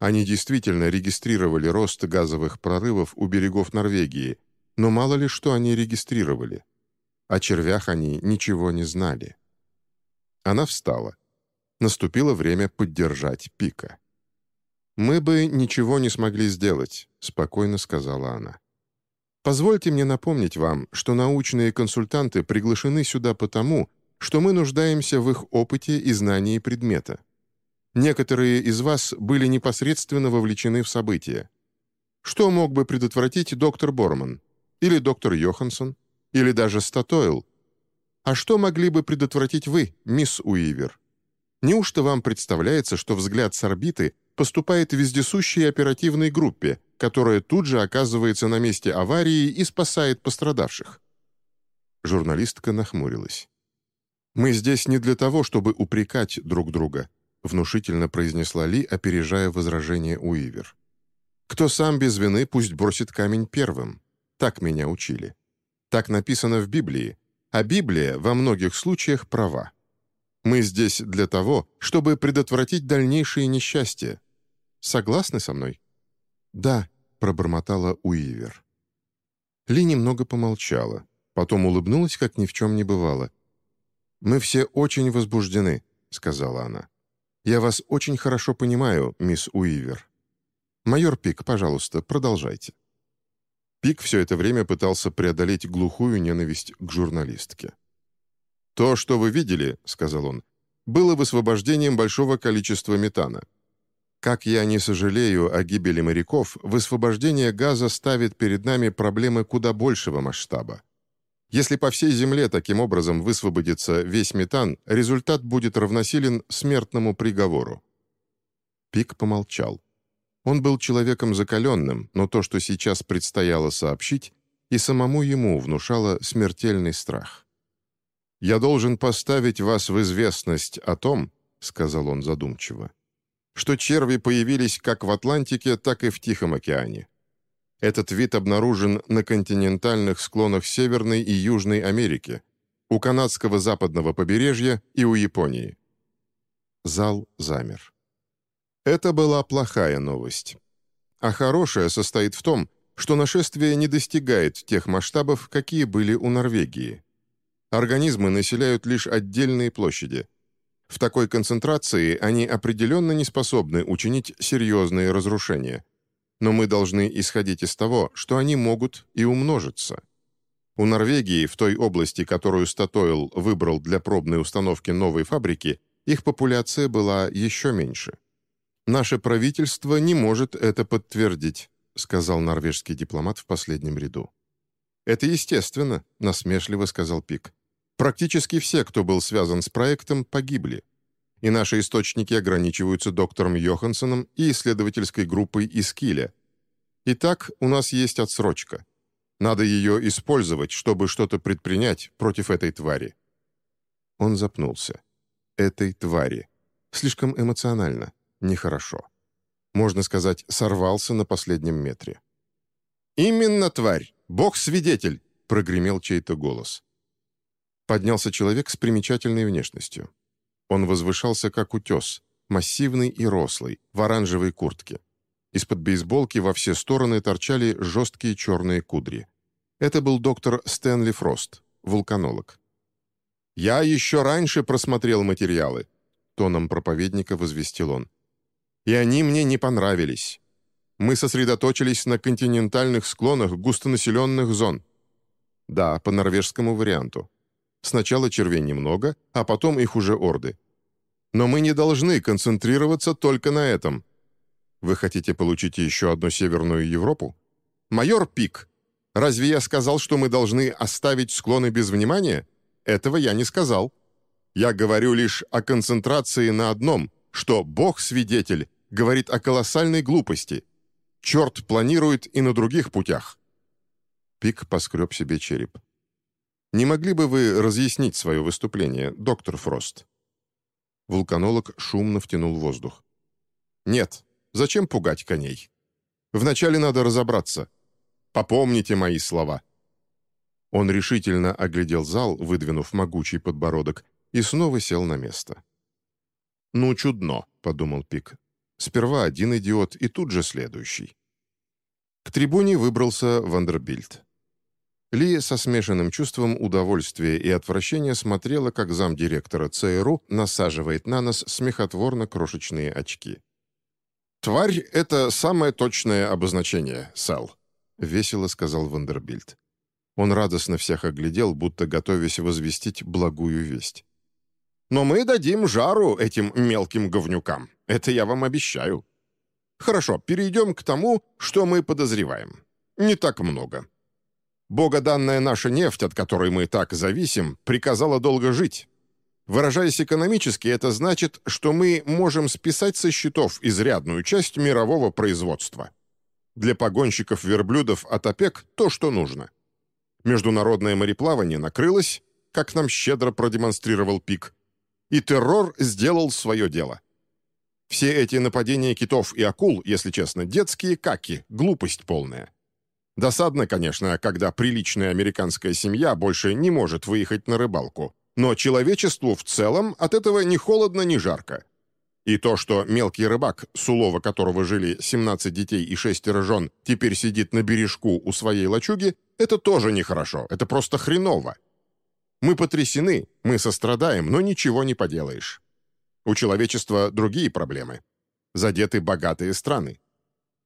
Они действительно регистрировали рост газовых прорывов у берегов Норвегии, но мало ли что они регистрировали. О червях они ничего не знали. Она встала. Наступило время поддержать Пика. «Мы бы ничего не смогли сделать», — спокойно сказала она. «Позвольте мне напомнить вам, что научные консультанты приглашены сюда потому, что мы нуждаемся в их опыте и знании предмета. Некоторые из вас были непосредственно вовлечены в события. Что мог бы предотвратить доктор Борман? Или доктор Йоханссон? Или даже Статойл. А что могли бы предотвратить вы, мисс Уивер? Неужто вам представляется, что взгляд с орбиты поступает вездесущей оперативной группе, которая тут же оказывается на месте аварии и спасает пострадавших?» Журналистка нахмурилась. «Мы здесь не для того, чтобы упрекать друг друга», внушительно произнесла Ли, опережая возражение Уивер. «Кто сам без вины, пусть бросит камень первым. Так меня учили. Так написано в Библии, а Библия во многих случаях права. Мы здесь для того, чтобы предотвратить дальнейшие несчастья. Согласны со мной?» «Да», — пробормотала Уивер. Ли немного помолчала, потом улыбнулась, как ни в чем не бывало. «Мы все очень возбуждены», — сказала она. «Я вас очень хорошо понимаю, мисс Уивер. Майор Пик, пожалуйста, продолжайте». Пик все это время пытался преодолеть глухую ненависть к журналистке. «То, что вы видели, — сказал он, — было высвобождением большого количества метана. Как я не сожалею о гибели моряков, высвобождение газа ставит перед нами проблемы куда большего масштаба. Если по всей Земле таким образом высвободится весь метан, результат будет равносилен смертному приговору». Пик помолчал. Он был человеком закаленным, но то, что сейчас предстояло сообщить, и самому ему внушало смертельный страх. «Я должен поставить вас в известность о том», — сказал он задумчиво, «что черви появились как в Атлантике, так и в Тихом океане. Этот вид обнаружен на континентальных склонах Северной и Южной Америки, у канадского западного побережья и у Японии». Зал замер. Это была плохая новость. А хорошая состоит в том, что нашествие не достигает тех масштабов, какие были у Норвегии. Организмы населяют лишь отдельные площади. В такой концентрации они определенно не способны учинить серьезные разрушения. Но мы должны исходить из того, что они могут и умножиться. У Норвегии, в той области, которую Статойл выбрал для пробной установки новой фабрики, их популяция была еще меньше. «Наше правительство не может это подтвердить», сказал норвежский дипломат в последнем ряду. «Это естественно», — насмешливо сказал Пик. «Практически все, кто был связан с проектом, погибли. И наши источники ограничиваются доктором Йоханссоном и исследовательской группой из Киля. Итак, у нас есть отсрочка. Надо ее использовать, чтобы что-то предпринять против этой твари». Он запнулся. «Этой твари». Слишком эмоционально. Нехорошо. Можно сказать, сорвался на последнем метре. «Именно, тварь! Бог-свидетель!» — прогремел чей-то голос. Поднялся человек с примечательной внешностью. Он возвышался, как утес, массивный и рослый, в оранжевой куртке. Из-под бейсболки во все стороны торчали жесткие черные кудри. Это был доктор Стэнли Фрост, вулканолог. «Я еще раньше просмотрел материалы», — тоном проповедника возвестил он. «И они мне не понравились. Мы сосредоточились на континентальных склонах густонаселенных зон. Да, по норвежскому варианту. Сначала червей немного, а потом их уже орды. Но мы не должны концентрироваться только на этом. Вы хотите получить еще одну Северную Европу? Майор Пик, разве я сказал, что мы должны оставить склоны без внимания? Этого я не сказал. Я говорю лишь о концентрации на одном, что Бог-свидетель говорит о колоссальной глупости. Черт планирует и на других путях. Пик поскреб себе череп. «Не могли бы вы разъяснить свое выступление, доктор Фрост?» Вулканолог шумно втянул воздух. «Нет, Зачем пугать коней? Вначале надо разобраться. Попомните мои слова». Он решительно оглядел зал, выдвинув могучий подбородок, и снова сел на место. «Ну, чудно», — подумал Пик. «Сперва один идиот, и тут же следующий». К трибуне выбрался Вандербильд. Ли со смешанным чувством удовольствия и отвращения смотрела, как замдиректора ЦРУ насаживает на нос смехотворно крошечные очки. «Тварь — это самое точное обозначение, Сэл», — весело сказал Вандербильд. Он радостно всех оглядел, будто готовясь возвестить благую весть. «Но мы дадим жару этим мелким говнюкам, это я вам обещаю. Хорошо, перейдем к тому, что мы подозреваем. Не так много. Богоданная наша нефть, от которой мы так зависим, приказала долго жить, Выражаясь экономически, это значит, что мы можем списать со счетов изрядную часть мирового производства. Для погонщиков верблюдов от ОПЕК то, что нужно. Международное мореплавание накрылось, как нам щедро продемонстрировал Пик, и террор сделал свое дело. Все эти нападения китов и акул, если честно, детские каки, глупость полная. Досадно, конечно, когда приличная американская семья больше не может выехать на рыбалку – но человечеству в целом от этого ни холодно, ни жарко. И то, что мелкий рыбак, с улова которого жили 17 детей и шестеро жен, теперь сидит на бережку у своей лачуги, это тоже нехорошо, это просто хреново. Мы потрясены, мы сострадаем, но ничего не поделаешь. У человечества другие проблемы. Задеты богатые страны.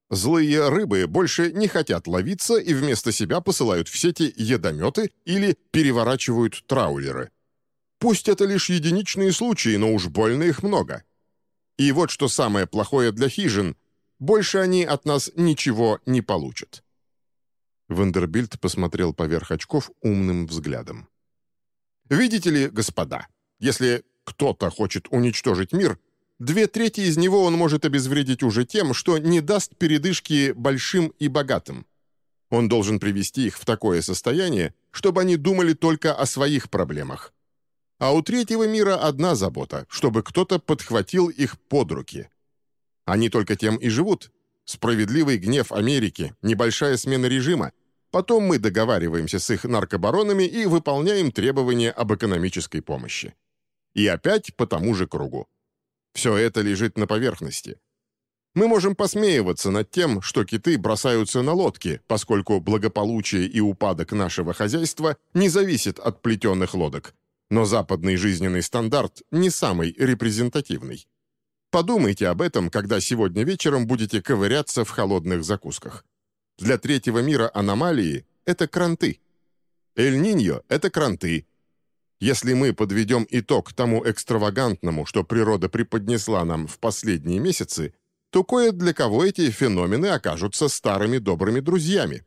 Злые рыбы больше не хотят ловиться и вместо себя посылают в сети едометы или переворачивают траулеры. Пусть это лишь единичные случаи, но уж больно их много. И вот что самое плохое для хижин, больше они от нас ничего не получат». Вандербильд посмотрел поверх очков умным взглядом. «Видите ли, господа, если кто-то хочет уничтожить мир, две трети из него он может обезвредить уже тем, что не даст передышки большим и богатым. Он должен привести их в такое состояние, чтобы они думали только о своих проблемах, а у третьего мира одна забота, чтобы кто-то подхватил их под руки. Они только тем и живут. Справедливый гнев Америки, небольшая смена режима. Потом мы договариваемся с их наркобаронами и выполняем требования об экономической помощи. И опять по тому же кругу. Все это лежит на поверхности. Мы можем посмеиваться над тем, что киты бросаются на лодки, поскольку благополучие и упадок нашего хозяйства не зависит от плетеных лодок, но западный жизненный стандарт не самый репрезентативный. Подумайте об этом, когда сегодня вечером будете ковыряться в холодных закусках. Для третьего мира аномалии — это кранты. Эль-Ниньо — это кранты. Если мы подведем итог тому экстравагантному, что природа преподнесла нам в последние месяцы, то кое для кого эти феномены окажутся старыми добрыми друзьями.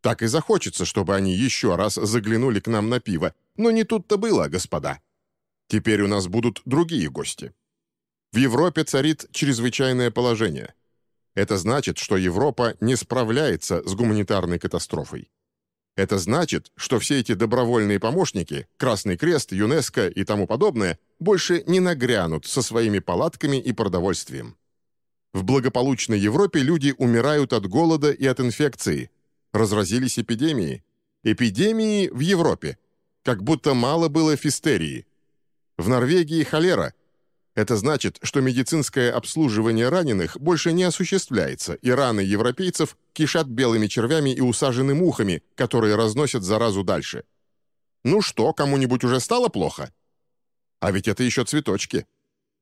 Так и захочется, чтобы они еще раз заглянули к нам на пиво, но не тут-то было, господа. Теперь у нас будут другие гости. В Европе царит чрезвычайное положение. Это значит, что Европа не справляется с гуманитарной катастрофой. Это значит, что все эти добровольные помощники, Красный Крест, ЮНЕСКО и тому подобное, больше не нагрянут со своими палатками и продовольствием. В благополучной Европе люди умирают от голода и от инфекции. Разразились эпидемии. Эпидемии в Европе. Как будто мало было фистерии. В Норвегии холера – это значит, что медицинское обслуживание раненых больше не осуществляется, и раны европейцев кишат белыми червями и усажены мухами, которые разносят заразу дальше. Ну что, кому-нибудь уже стало плохо? А ведь это еще цветочки.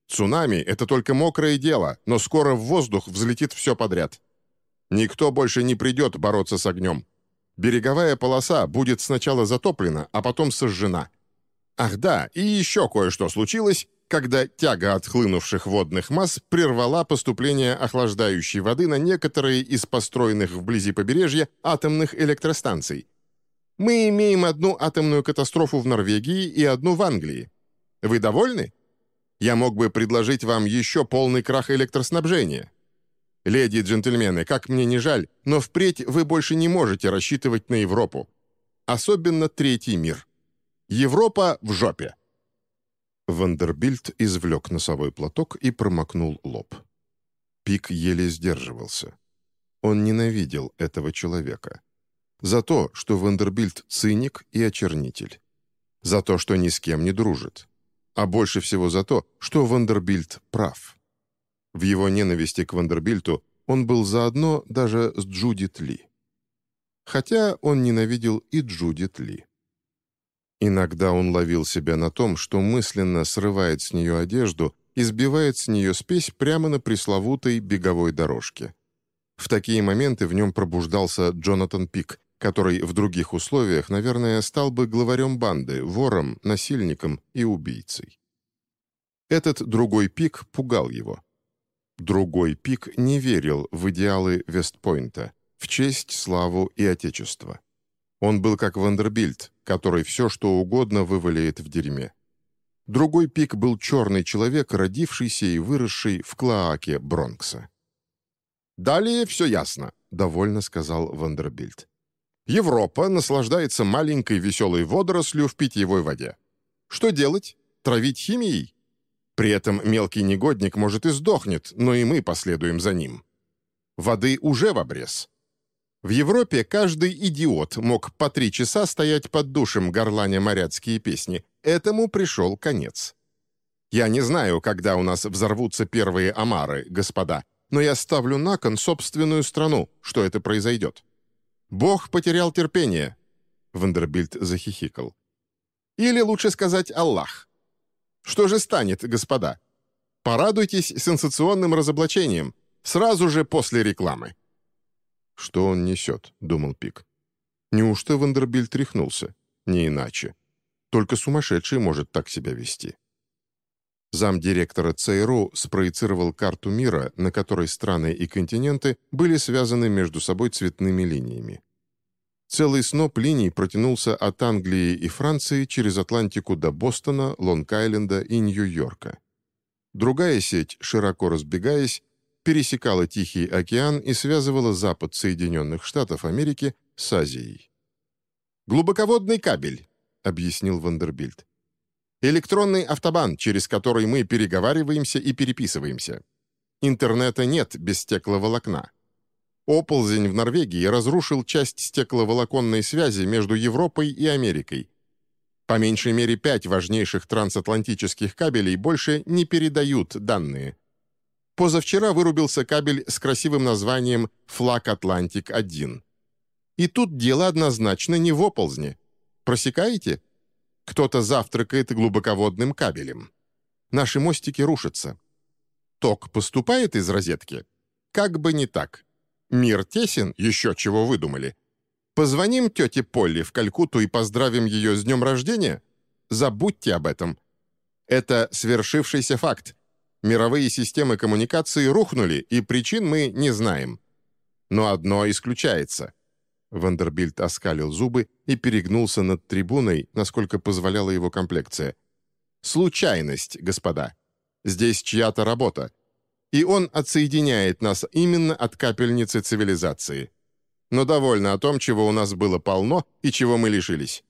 Цунами — это только мокрое дело, но скоро в воздух взлетит все подряд. Никто больше не придет бороться с огнем. Береговая полоса будет сначала затоплена, а потом сожжена. Ах да, и еще кое-что случилось, когда тяга отхлынувших водных масс прервала поступление охлаждающей воды на некоторые из построенных вблизи побережья атомных электростанций. Мы имеем одну атомную катастрофу в Норвегии и одну в Англии. Вы довольны? Я мог бы предложить вам еще полный крах электроснабжения. Леди и джентльмены, как мне не жаль, но впредь вы больше не можете рассчитывать на Европу. Особенно третий мир. Европа в жопе. Вандербильд извлек носовой платок и промокнул лоб. Пик еле сдерживался. Он ненавидел этого человека. За то, что Вандербильд циник и очернитель. За то, что ни с кем не дружит. А больше всего за то, что Вандербильд прав. В его ненависти к Вандербильту он был заодно даже с Джудит Ли. Хотя он ненавидел и Джудит Ли. Иногда он ловил себя на том, что мысленно срывает с нее одежду и сбивает с нее спесь прямо на пресловутой беговой дорожке. В такие моменты в нем пробуждался Джонатан Пик, который в других условиях, наверное, стал бы главарем банды, вором, насильником и убийцей. Этот другой Пик пугал его. Другой Пик не верил в идеалы Вестпойнта, в честь, славу и отечество. Он был как Вандербильд, который все, что угодно вывалит в дерьме. Другой пик был черный человек, родившийся и выросший в Клоаке Бронкса. «Далее все ясно», — довольно сказал Вандербильд. «Европа наслаждается маленькой веселой водорослью в питьевой воде. Что делать? Травить химией? При этом мелкий негодник, может, и сдохнет, но и мы последуем за ним. Воды уже в обрез. В Европе каждый идиот мог по три часа стоять под душем, горланя моряцкие песни. Этому пришел конец. Я не знаю, когда у нас взорвутся первые омары, господа, но я ставлю на кон собственную страну, что это произойдет. Бог потерял терпение. Вандербильд захихикал. Или лучше сказать Аллах. Что же станет, господа? Порадуйтесь сенсационным разоблачением, сразу же после рекламы. «Что он несет?» — думал Пик. «Неужто Вандербильд тряхнулся? Не иначе. Только сумасшедший может так себя вести». Замдиректора ЦРУ спроецировал карту мира, на которой страны и континенты были связаны между собой цветными линиями. Целый сноп линий протянулся от Англии и Франции через Атлантику до Бостона, Лонг-Айленда и Нью-Йорка. Другая сеть, широко разбегаясь, пересекала Тихий океан и связывала запад Соединенных Штатов Америки с Азией. «Глубоководный кабель», — объяснил Вандербильд. «Электронный автобан, через который мы переговариваемся и переписываемся. Интернета нет без стекловолокна. Оползень в Норвегии разрушил часть стекловолоконной связи между Европой и Америкой. По меньшей мере пять важнейших трансатлантических кабелей больше не передают данные — Позавчера вырубился кабель с красивым названием «Флаг Атлантик-1». И тут дело однозначно не в оползне. Просекаете? Кто-то завтракает глубоководным кабелем. Наши мостики рушатся. Ток поступает из розетки? Как бы не так. Мир тесен, еще чего выдумали. Позвоним тете Полли в Калькутту и поздравим ее с днем рождения? Забудьте об этом. Это свершившийся факт. Мировые системы коммуникации рухнули, и причин мы не знаем. Но одно исключается. Вандербильд оскалил зубы и перегнулся над трибуной, насколько позволяла его комплекция. «Случайность, господа. Здесь чья-то работа. И он отсоединяет нас именно от капельницы цивилизации. Но довольно о том, чего у нас было полно и чего мы лишились».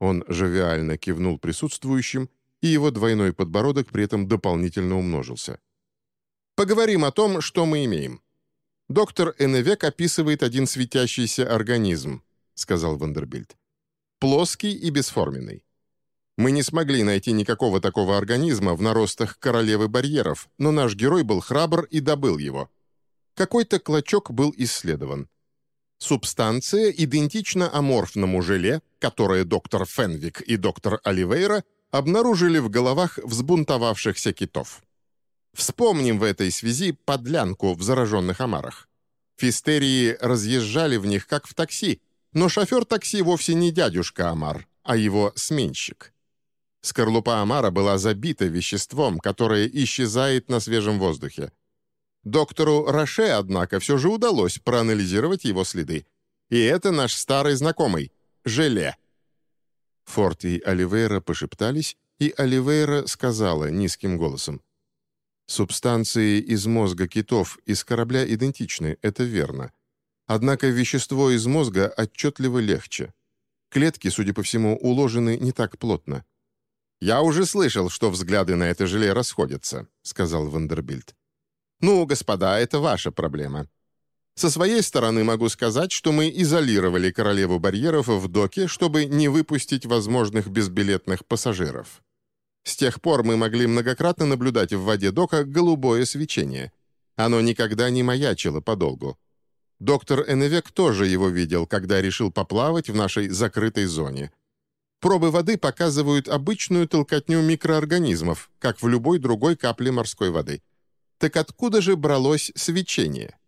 Он жавиально кивнул присутствующим, и его двойной подбородок при этом дополнительно умножился. «Поговорим о том, что мы имеем. Доктор Энневек описывает один светящийся организм», — сказал Вандербильд. «Плоский и бесформенный. Мы не смогли найти никакого такого организма в наростах королевы барьеров, но наш герой был храбр и добыл его. Какой-то клочок был исследован. Субстанция идентична аморфному желе, которое доктор Фенвик и доктор Оливейра обнаружили в головах взбунтовавшихся китов. Вспомним в этой связи подлянку в зараженных омарах. Фистерии разъезжали в них, как в такси, но шофер такси вовсе не дядюшка Амар, а его сменщик. Скорлупа омара была забита веществом, которое исчезает на свежем воздухе. Доктору Роше, однако, все же удалось проанализировать его следы. И это наш старый знакомый — желе. Форд и Оливейра пошептались, и Оливейра сказала низким голосом. Субстанции из мозга китов из корабля идентичны, это верно. Однако вещество из мозга отчетливо легче. Клетки, судя по всему, уложены не так плотно. «Я уже слышал, что взгляды на это желе расходятся», — сказал Вандербильд. «Ну, господа, это ваша проблема. Со своей стороны могу сказать, что мы изолировали королеву барьеров в доке, чтобы не выпустить возможных безбилетных пассажиров. С тех пор мы могли многократно наблюдать в воде дока голубое свечение. Оно никогда не маячило подолгу. Доктор Эневек тоже его видел, когда решил поплавать в нашей закрытой зоне. Пробы воды показывают обычную толкотню микроорганизмов, как в любой другой капле морской воды. Так откуда же бралось свечение?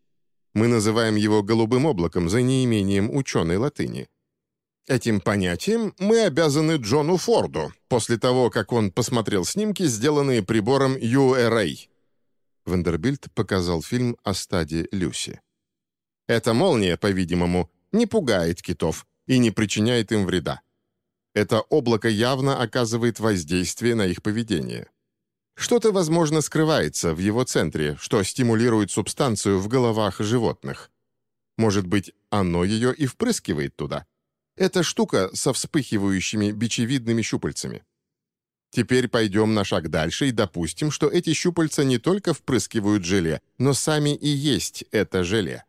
Мы называем его голубым облаком за неимением ученой латыни. Этим понятием мы обязаны Джону Форду, после того, как он посмотрел снимки, сделанные прибором URA. Вандербильд показал фильм о стаде Люси. Эта молния, по-видимому, не пугает китов и не причиняет им вреда. Это облако явно оказывает воздействие на их поведение. Что-то, возможно, скрывается в его центре, что стимулирует субстанцию в головах животных. Может быть, оно ее и впрыскивает туда. Это штука со вспыхивающими бичевидными щупальцами. Теперь пойдем на шаг дальше и допустим, что эти щупальца не только впрыскивают желе, но сами и есть это желе.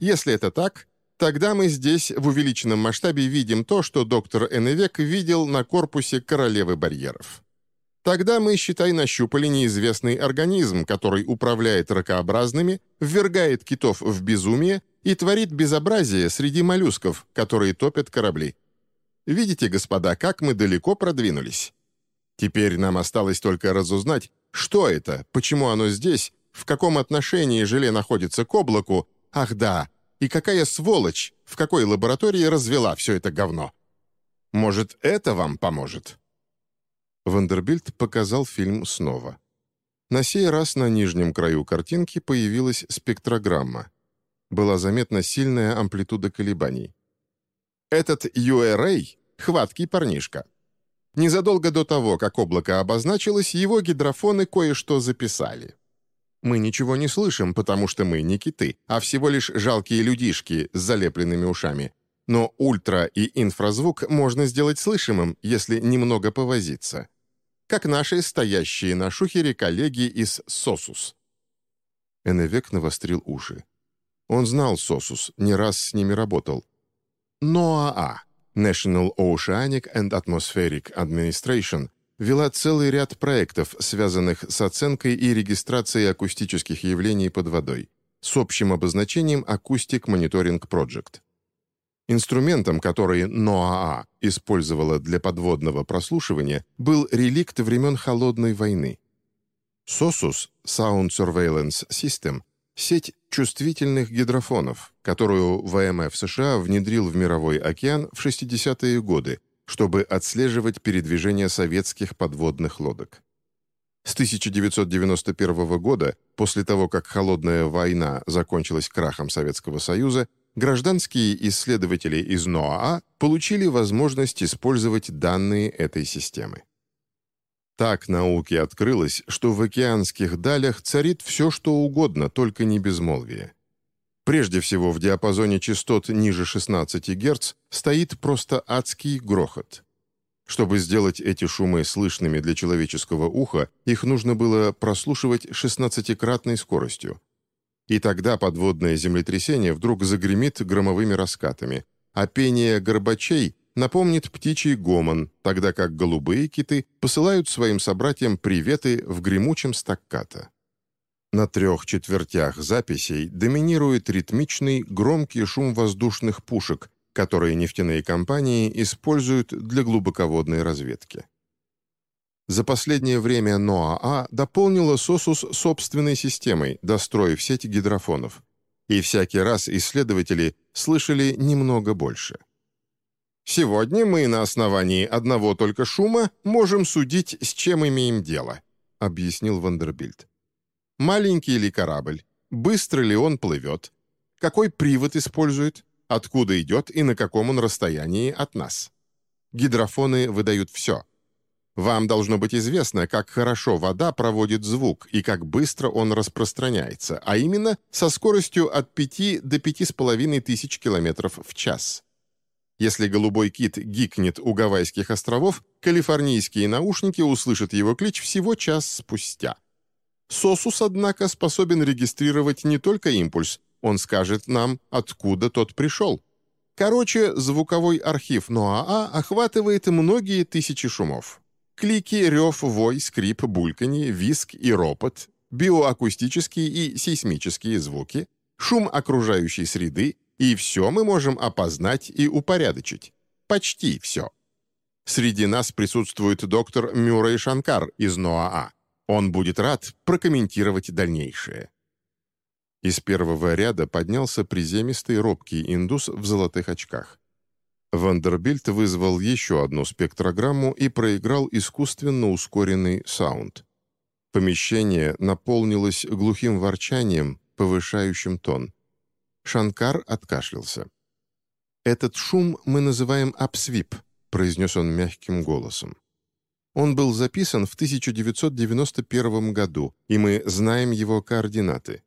Если это так, тогда мы здесь в увеличенном масштабе видим то, что доктор Эневек видел на корпусе королевы барьеров. Тогда мы, считай, нащупали неизвестный организм, который управляет ракообразными, ввергает китов в безумие и творит безобразие среди моллюсков, которые топят корабли. Видите, господа, как мы далеко продвинулись? Теперь нам осталось только разузнать, что это, почему оно здесь, в каком отношении желе находится к облаку, ах да, и какая сволочь, в какой лаборатории развела все это говно. Может, это вам поможет?» Вандербильд показал фильм снова. На сей раз на нижнем краю картинки появилась спектрограмма была заметна сильная амплитуда колебаний. Этот URA — хваткий парнишка. Незадолго до того, как облако обозначилось, его гидрофоны кое-что записали. Мы ничего не слышим, потому что мы не киты, а всего лишь жалкие людишки с залепленными ушами. Но ультра- и инфразвук можно сделать слышимым, если немного повозиться. Как наши стоящие на шухере коллеги из СОСУС. Эневек навострил уши. Он знал Сосус, не раз с ними работал. НОАА, National Oceanic and Atmospheric Administration, вела целый ряд проектов, связанных с оценкой и регистрацией акустических явлений под водой, с общим обозначением Acoustic Monitoring Project. Инструментом, который НОАА использовала для подводного прослушивания, был реликт времен Холодной войны. SOSUS Sound Surveillance System сеть чувствительных гидрофонов, которую ВМФ США внедрил в мировой океан в 60-е годы, чтобы отслеживать передвижение советских подводных лодок. С 1991 года, после того, как Холодная война закончилась крахом Советского Союза, гражданские исследователи из НОАА получили возможность использовать данные этой системы. Так науке открылось, что в океанских далях царит все, что угодно, только не безмолвие. Прежде всего, в диапазоне частот ниже 16 Гц стоит просто адский грохот. Чтобы сделать эти шумы слышными для человеческого уха, их нужно было прослушивать 16-кратной скоростью. И тогда подводное землетрясение вдруг загремит громовыми раскатами, а пение горбачей напомнит птичий гомон, тогда как голубые киты посылают своим собратьям приветы в гремучем стаккато. На трех четвертях записей доминирует ритмичный, громкий шум воздушных пушек, которые нефтяные компании используют для глубоководной разведки. За последнее время НОАА дополнила СОСУС собственной системой, достроив сеть гидрофонов. И всякий раз исследователи слышали немного больше. «Сегодня мы на основании одного только шума можем судить, с чем имеем дело», объяснил Вандербильд. Маленький ли корабль? Быстро ли он плывет? Какой привод использует? Откуда идет и на каком он расстоянии от нас? Гидрофоны выдают все. Вам должно быть известно, как хорошо вода проводит звук и как быстро он распространяется, а именно со скоростью от 5 до 5,5 тысяч километров в час. Если голубой кит гикнет у Гавайских островов, калифорнийские наушники услышат его клич всего час спустя. Сосус, однако, способен регистрировать не только импульс, он скажет нам, откуда тот пришел. Короче, звуковой архив НОАА охватывает многие тысячи шумов. Клики, рев, вой, скрип, бульканье, виск и ропот, биоакустические и сейсмические звуки, шум окружающей среды, и все мы можем опознать и упорядочить. Почти все. Среди нас присутствует доктор Мюррей Шанкар из НОАА. Он будет рад прокомментировать дальнейшее. Из первого ряда поднялся приземистый робкий индус в золотых очках. Вандербильт вызвал еще одну спектрограмму и проиграл искусственно ускоренный саунд. Помещение наполнилось глухим ворчанием, повышающим тон. Шанкар откашлялся. «Этот шум мы называем апсвип», — произнес он мягким голосом. Он был записан в 1991 году, и мы знаем его координаты.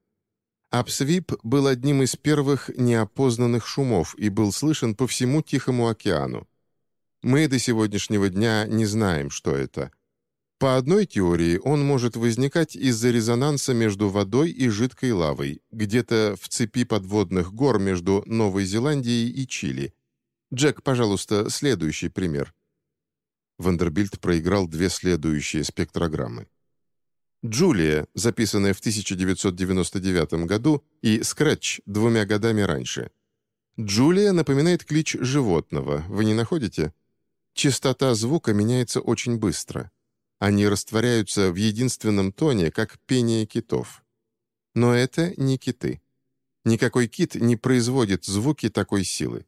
Апсвип был одним из первых неопознанных шумов и был слышен по всему Тихому океану. Мы до сегодняшнего дня не знаем, что это. По одной теории он может возникать из-за резонанса между водой и жидкой лавой, где-то в цепи подводных гор между Новой Зеландией и Чили. Джек, пожалуйста, следующий пример. Вандербильд проиграл две следующие спектрограммы. «Джулия», записанная в 1999 году, и «Скретч» двумя годами раньше. «Джулия» напоминает клич животного, вы не находите? Частота звука меняется очень быстро. Они растворяются в единственном тоне, как пение китов. Но это не киты. Никакой кит не производит звуки такой силы.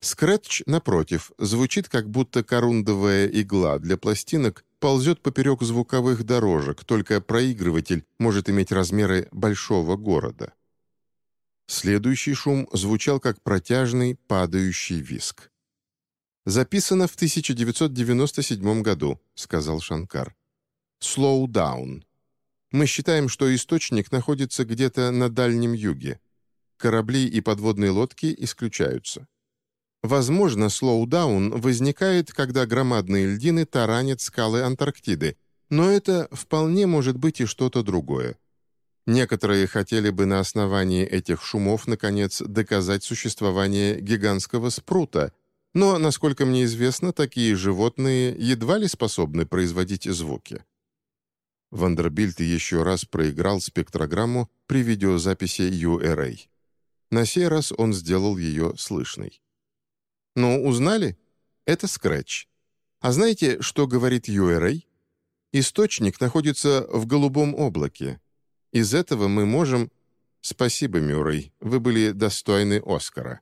Скретч, напротив, звучит как будто корундовая игла для пластинок ползет поперек звуковых дорожек, только проигрыватель может иметь размеры большого города. Следующий шум звучал как протяжный падающий виск. «Записано в 1997 году», — сказал Шанкар. «Slow down. Мы считаем, что источник находится где-то на Дальнем Юге. Корабли и подводные лодки исключаются. Возможно, слоудаун возникает, когда громадные льдины таранят скалы Антарктиды, но это вполне может быть и что-то другое. Некоторые хотели бы на основании этих шумов, наконец, доказать существование гигантского спрута, но, насколько мне известно, такие животные едва ли способны производить звуки. Вандербильд еще раз проиграл спектрограмму при видеозаписи URA. На сей раз он сделал ее слышной. Ну, узнали? Это Scratch. А знаете, что говорит URA? Источник находится в голубом облаке. Из этого мы можем... Спасибо, Мюррей, вы были достойны Оскара.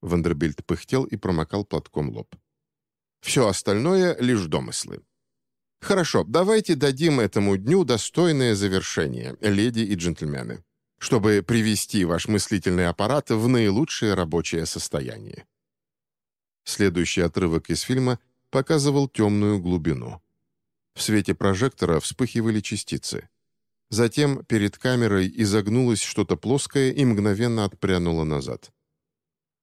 Вандербильд пыхтел и промокал платком лоб. Все остальное — лишь домыслы. Хорошо, давайте дадим этому дню достойное завершение, леди и джентльмены, чтобы привести ваш мыслительный аппарат в наилучшее рабочее состояние. Следующий отрывок из фильма показывал темную глубину. В свете прожектора вспыхивали частицы. Затем перед камерой изогнулось что-то плоское и мгновенно отпрянуло назад.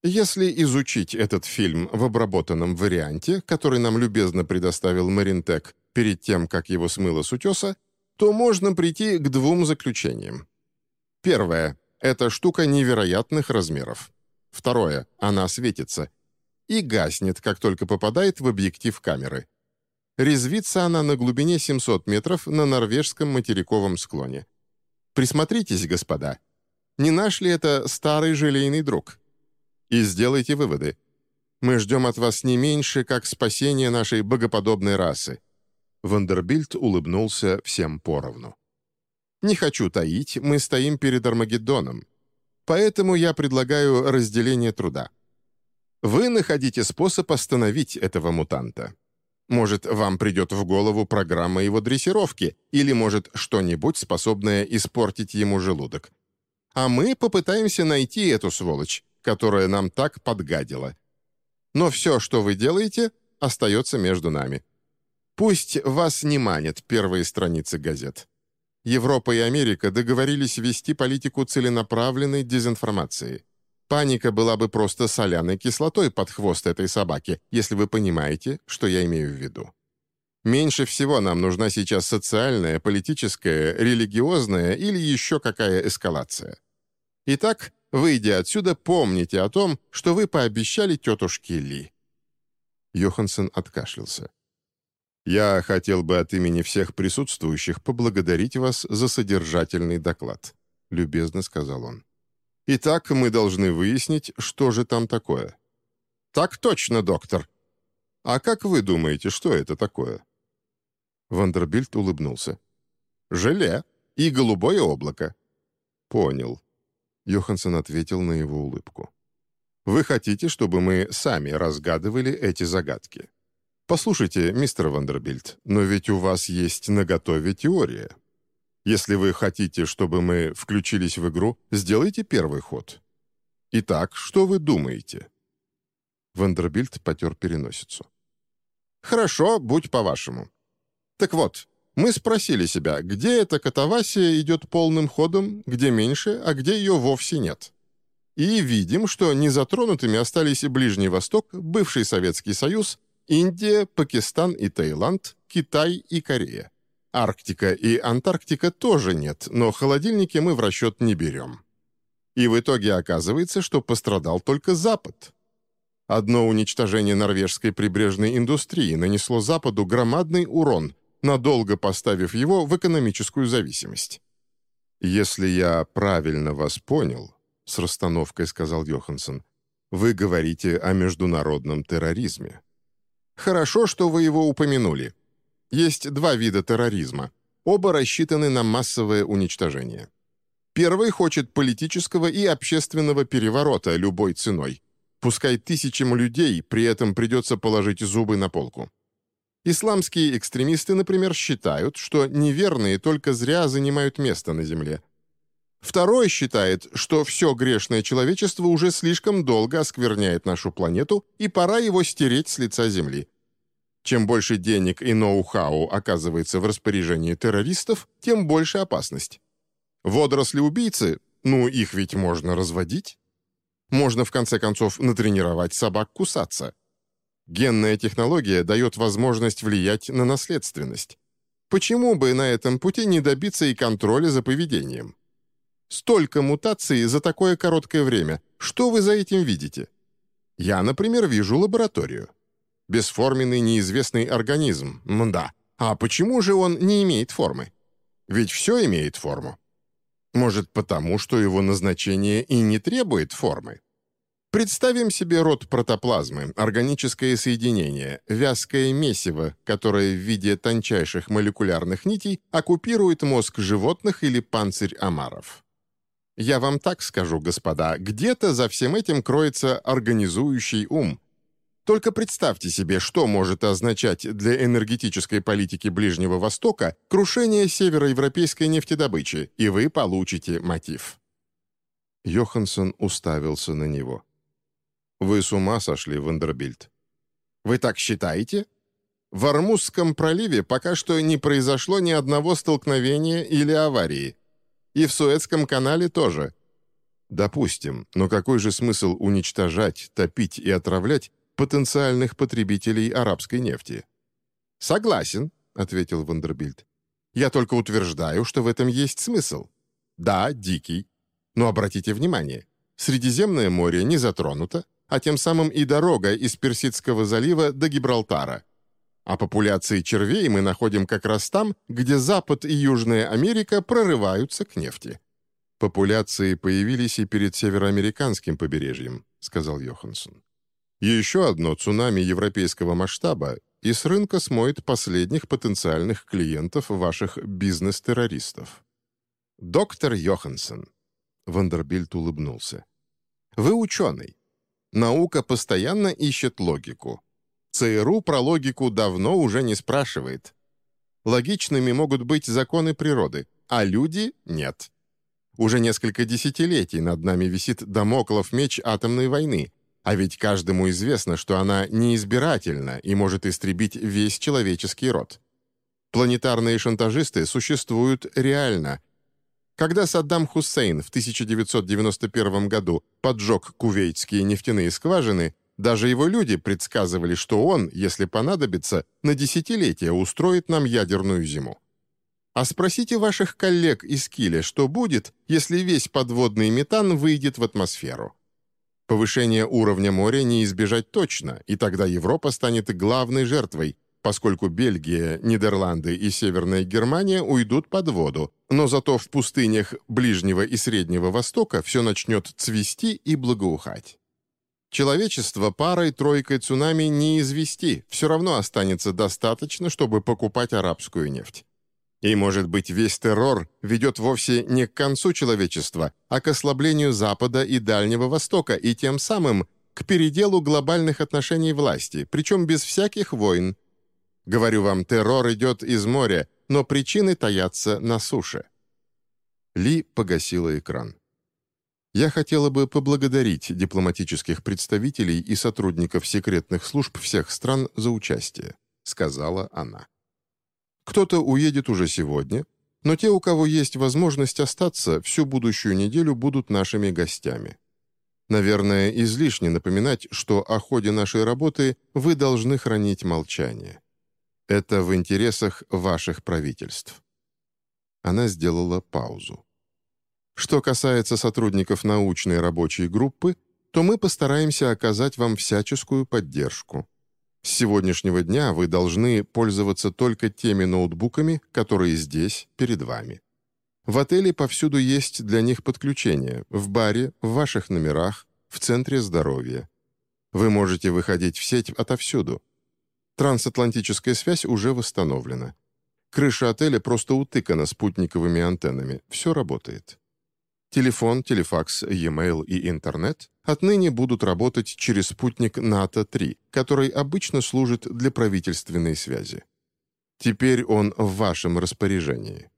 Если изучить этот фильм в обработанном варианте, который нам любезно предоставил Маринтек перед тем, как его смыло с утеса, то можно прийти к двум заключениям. Первое. Эта штука невероятных размеров. Второе. Она светится. И гаснет, как только попадает в объектив камеры. Резвится она на глубине 700 метров на норвежском материковом склоне. Присмотритесь, господа. Не наш ли это старый желейный друг? и сделайте выводы. Мы ждем от вас не меньше, как спасение нашей богоподобной расы». Вандербильд улыбнулся всем поровну. «Не хочу таить, мы стоим перед Армагеддоном. Поэтому я предлагаю разделение труда. Вы находите способ остановить этого мутанта. Может, вам придет в голову программа его дрессировки, или, может, что-нибудь, способное испортить ему желудок. А мы попытаемся найти эту сволочь которая нам так подгадила. Но все, что вы делаете, остается между нами. Пусть вас не манят первые страницы газет. Европа и Америка договорились вести политику целенаправленной дезинформации. Паника была бы просто соляной кислотой под хвост этой собаки, если вы понимаете, что я имею в виду. Меньше всего нам нужна сейчас социальная, политическая, религиозная или еще какая эскалация. Итак, Выйдя отсюда, помните о том, что вы пообещали тетушке Ли». Йоханссон откашлялся. «Я хотел бы от имени всех присутствующих поблагодарить вас за содержательный доклад», — любезно сказал он. «Итак, мы должны выяснить, что же там такое». «Так точно, доктор». «А как вы думаете, что это такое?» Вандербильд улыбнулся. «Желе и голубое облако». «Понял. Йоханссон ответил на его улыбку. «Вы хотите, чтобы мы сами разгадывали эти загадки? Послушайте, мистер Вандербильд, но ведь у вас есть наготове теория. Если вы хотите, чтобы мы включились в игру, сделайте первый ход. Итак, что вы думаете?» Вандербильд потер переносицу. «Хорошо, будь по-вашему. Так вот, мы спросили себя, где эта катавасия идет полным ходом, где меньше, а где ее вовсе нет. И видим, что незатронутыми остались Ближний Восток, бывший Советский Союз, Индия, Пакистан и Таиланд, Китай и Корея. Арктика и Антарктика тоже нет, но холодильники мы в расчет не берем. И в итоге оказывается, что пострадал только Запад. Одно уничтожение норвежской прибрежной индустрии нанесло Западу громадный урон – надолго поставив его в экономическую зависимость. «Если я правильно вас понял», — с расстановкой сказал Йоханссон, «вы говорите о международном терроризме». «Хорошо, что вы его упомянули. Есть два вида терроризма. Оба рассчитаны на массовое уничтожение. Первый хочет политического и общественного переворота любой ценой. Пускай тысячам людей при этом придется положить зубы на полку. Исламские экстремисты, например, считают, что неверные только зря занимают место на земле. Второй считает, что все грешное человечество уже слишком долго оскверняет нашу планету, и пора его стереть с лица Земли. Чем больше денег и ноу-хау оказывается в распоряжении террористов, тем больше опасность. Водоросли-убийцы, ну, их ведь можно разводить. Можно, в конце концов, натренировать собак кусаться – Генная технология дает возможность влиять на наследственность. Почему бы на этом пути не добиться и контроля за поведением? Столько мутаций за такое короткое время. Что вы за этим видите? Я, например, вижу лабораторию. Бесформенный неизвестный организм, мда. А почему же он не имеет формы? Ведь все имеет форму. Может, потому, что его назначение и не требует формы? Представим себе род протоплазмы, органическое соединение, вязкое месиво, которое в виде тончайших молекулярных нитей оккупирует мозг животных или панцирь омаров. Я вам так скажу, господа, где-то за всем этим кроется организующий ум. Только представьте себе, что может означать для энергетической политики Ближнего Востока крушение североевропейской нефтедобычи, и вы получите мотив. Йоханссон уставился на него. «Вы с ума сошли, Вандербильд?» «Вы так считаете?» В Армузском проливе пока что не произошло ни одного столкновения или аварии. И в Суэцком канале тоже. Допустим, но какой же смысл уничтожать, топить и отравлять потенциальных потребителей арабской нефти. «Согласен», — ответил Вандербильд. «Я только утверждаю, что в этом есть смысл. Да, дикий. Но обратите внимание, Средиземное море не затронуто, а тем самым и дорога из Персидского залива до Гибралтара. А популяции червей мы находим как раз там, где Запад и Южная Америка прорываются к нефти». «Популяции появились и перед североамериканским побережьем», — сказал Йоханссон. Еще одно цунами европейского масштаба, и с рынка смоет последних потенциальных клиентов ваших бизнес-террористов. «Доктор Йоханссон», — Вандербильт улыбнулся, — «вы ученый. Наука постоянно ищет логику. ЦРУ про логику давно уже не спрашивает. Логичными могут быть законы природы, а люди — нет. Уже несколько десятилетий над нами висит домоклов меч атомной войны, а ведь каждому известно, что она неизбирательна и может истребить весь человеческий род. Планетарные шантажисты существуют реально. Когда Саддам Хусейн в 1991 году поджег кувейтские нефтяные скважины, даже его люди предсказывали, что он, если понадобится, на десятилетия устроит нам ядерную зиму. А спросите ваших коллег из Киля, что будет, если весь подводный метан выйдет в атмосферу. Повышение уровня моря не избежать точно, и тогда Европа станет главной жертвой, поскольку Бельгия, Нидерланды и Северная Германия уйдут под воду, но зато в пустынях Ближнего и Среднего Востока все начнет цвести и благоухать. Человечество парой-тройкой цунами не извести, все равно останется достаточно, чтобы покупать арабскую нефть. И, может быть, весь террор ведет вовсе не к концу человечества, а к ослаблению Запада и Дальнего Востока, и тем самым к переделу глобальных отношений власти, причем без всяких войн. Говорю вам, террор идет из моря, но причины таятся на суше. Ли погасила экран. Я хотела бы поблагодарить дипломатических представителей и сотрудников секретных служб всех стран за участие, сказала она. Кто-то уедет уже сегодня, но те, у кого есть возможность остаться, всю будущую неделю будут нашими гостями. Наверное, излишне напоминать, что о ходе нашей работы вы должны хранить молчание. Это в интересах ваших правительств». Она сделала паузу. Что касается сотрудников научной рабочей группы, то мы постараемся оказать вам всяческую поддержку. С сегодняшнего дня вы должны пользоваться только теми ноутбуками, которые здесь, перед вами. В отеле повсюду есть для них подключения, в баре, в ваших номерах, в центре здоровья. Вы можете выходить в сеть отовсюду. Трансатлантическая связь уже восстановлена. Крыша отеля просто утыкана спутниковыми антеннами. Все работает. Телефон, телефакс, e-mail и интернет отныне будут работать через спутник НАТО-3, который обычно служит для правительственной связи. Теперь он в вашем распоряжении.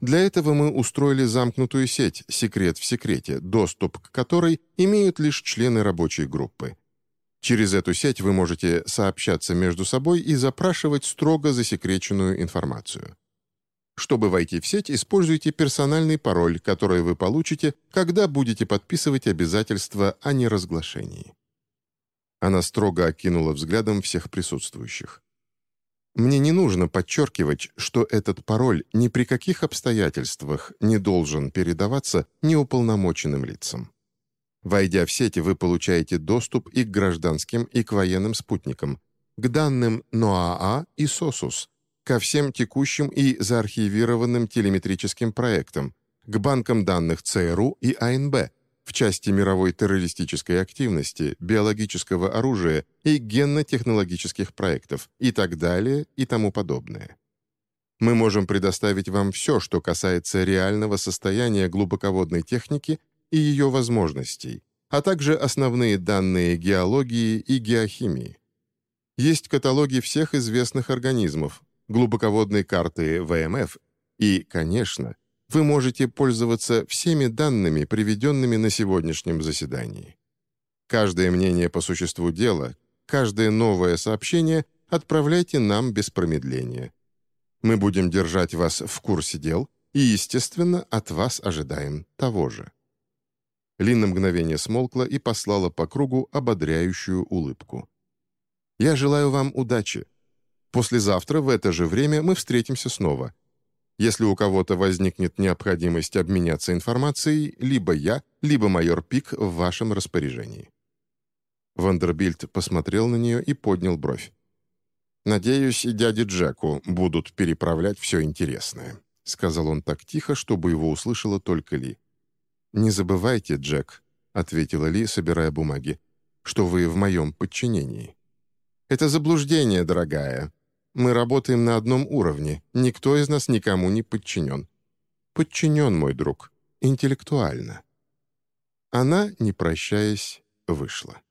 Для этого мы устроили замкнутую сеть «Секрет в секрете», доступ к которой имеют лишь члены рабочей группы. Через эту сеть вы можете сообщаться между собой и запрашивать строго засекреченную информацию. Чтобы войти в сеть, используйте персональный пароль, который вы получите, когда будете подписывать обязательства о неразглашении. Она строго окинула взглядом всех присутствующих. Мне не нужно подчеркивать, что этот пароль ни при каких обстоятельствах не должен передаваться неуполномоченным лицам. Войдя в сеть, вы получаете доступ и к гражданским, и к военным спутникам, к данным НОАА и СОСУС, ко всем текущим и заархивированным телеметрическим проектам, к банкам данных ЦРУ и АНБ в части мировой террористической активности, биологического оружия и генно-технологических проектов и так далее и тому подобное. Мы можем предоставить вам все, что касается реального состояния глубоководной техники и ее возможностей, а также основные данные геологии и геохимии. Есть каталоги всех известных организмов, глубоководные карты ВМФ и, конечно, вы можете пользоваться всеми данными, приведенными на сегодняшнем заседании. Каждое мнение по существу дела, каждое новое сообщение отправляйте нам без промедления. Мы будем держать вас в курсе дел и, естественно, от вас ожидаем того же». Лин на мгновение смолкла и послала по кругу ободряющую улыбку. «Я желаю вам удачи. Послезавтра в это же время мы встретимся снова. Если у кого-то возникнет необходимость обменяться информацией, либо я, либо майор Пик в вашем распоряжении». Вандербильд посмотрел на нее и поднял бровь. «Надеюсь, и дяде Джеку будут переправлять все интересное», — сказал он так тихо, чтобы его услышала только Ли. «Не забывайте, Джек», — ответила Ли, собирая бумаги, «что вы в моем подчинении». «Это заблуждение, дорогая. Мы работаем на одном уровне. Никто из нас никому не подчинен». «Подчинен, мой друг. Интеллектуально». Она, не прощаясь, вышла.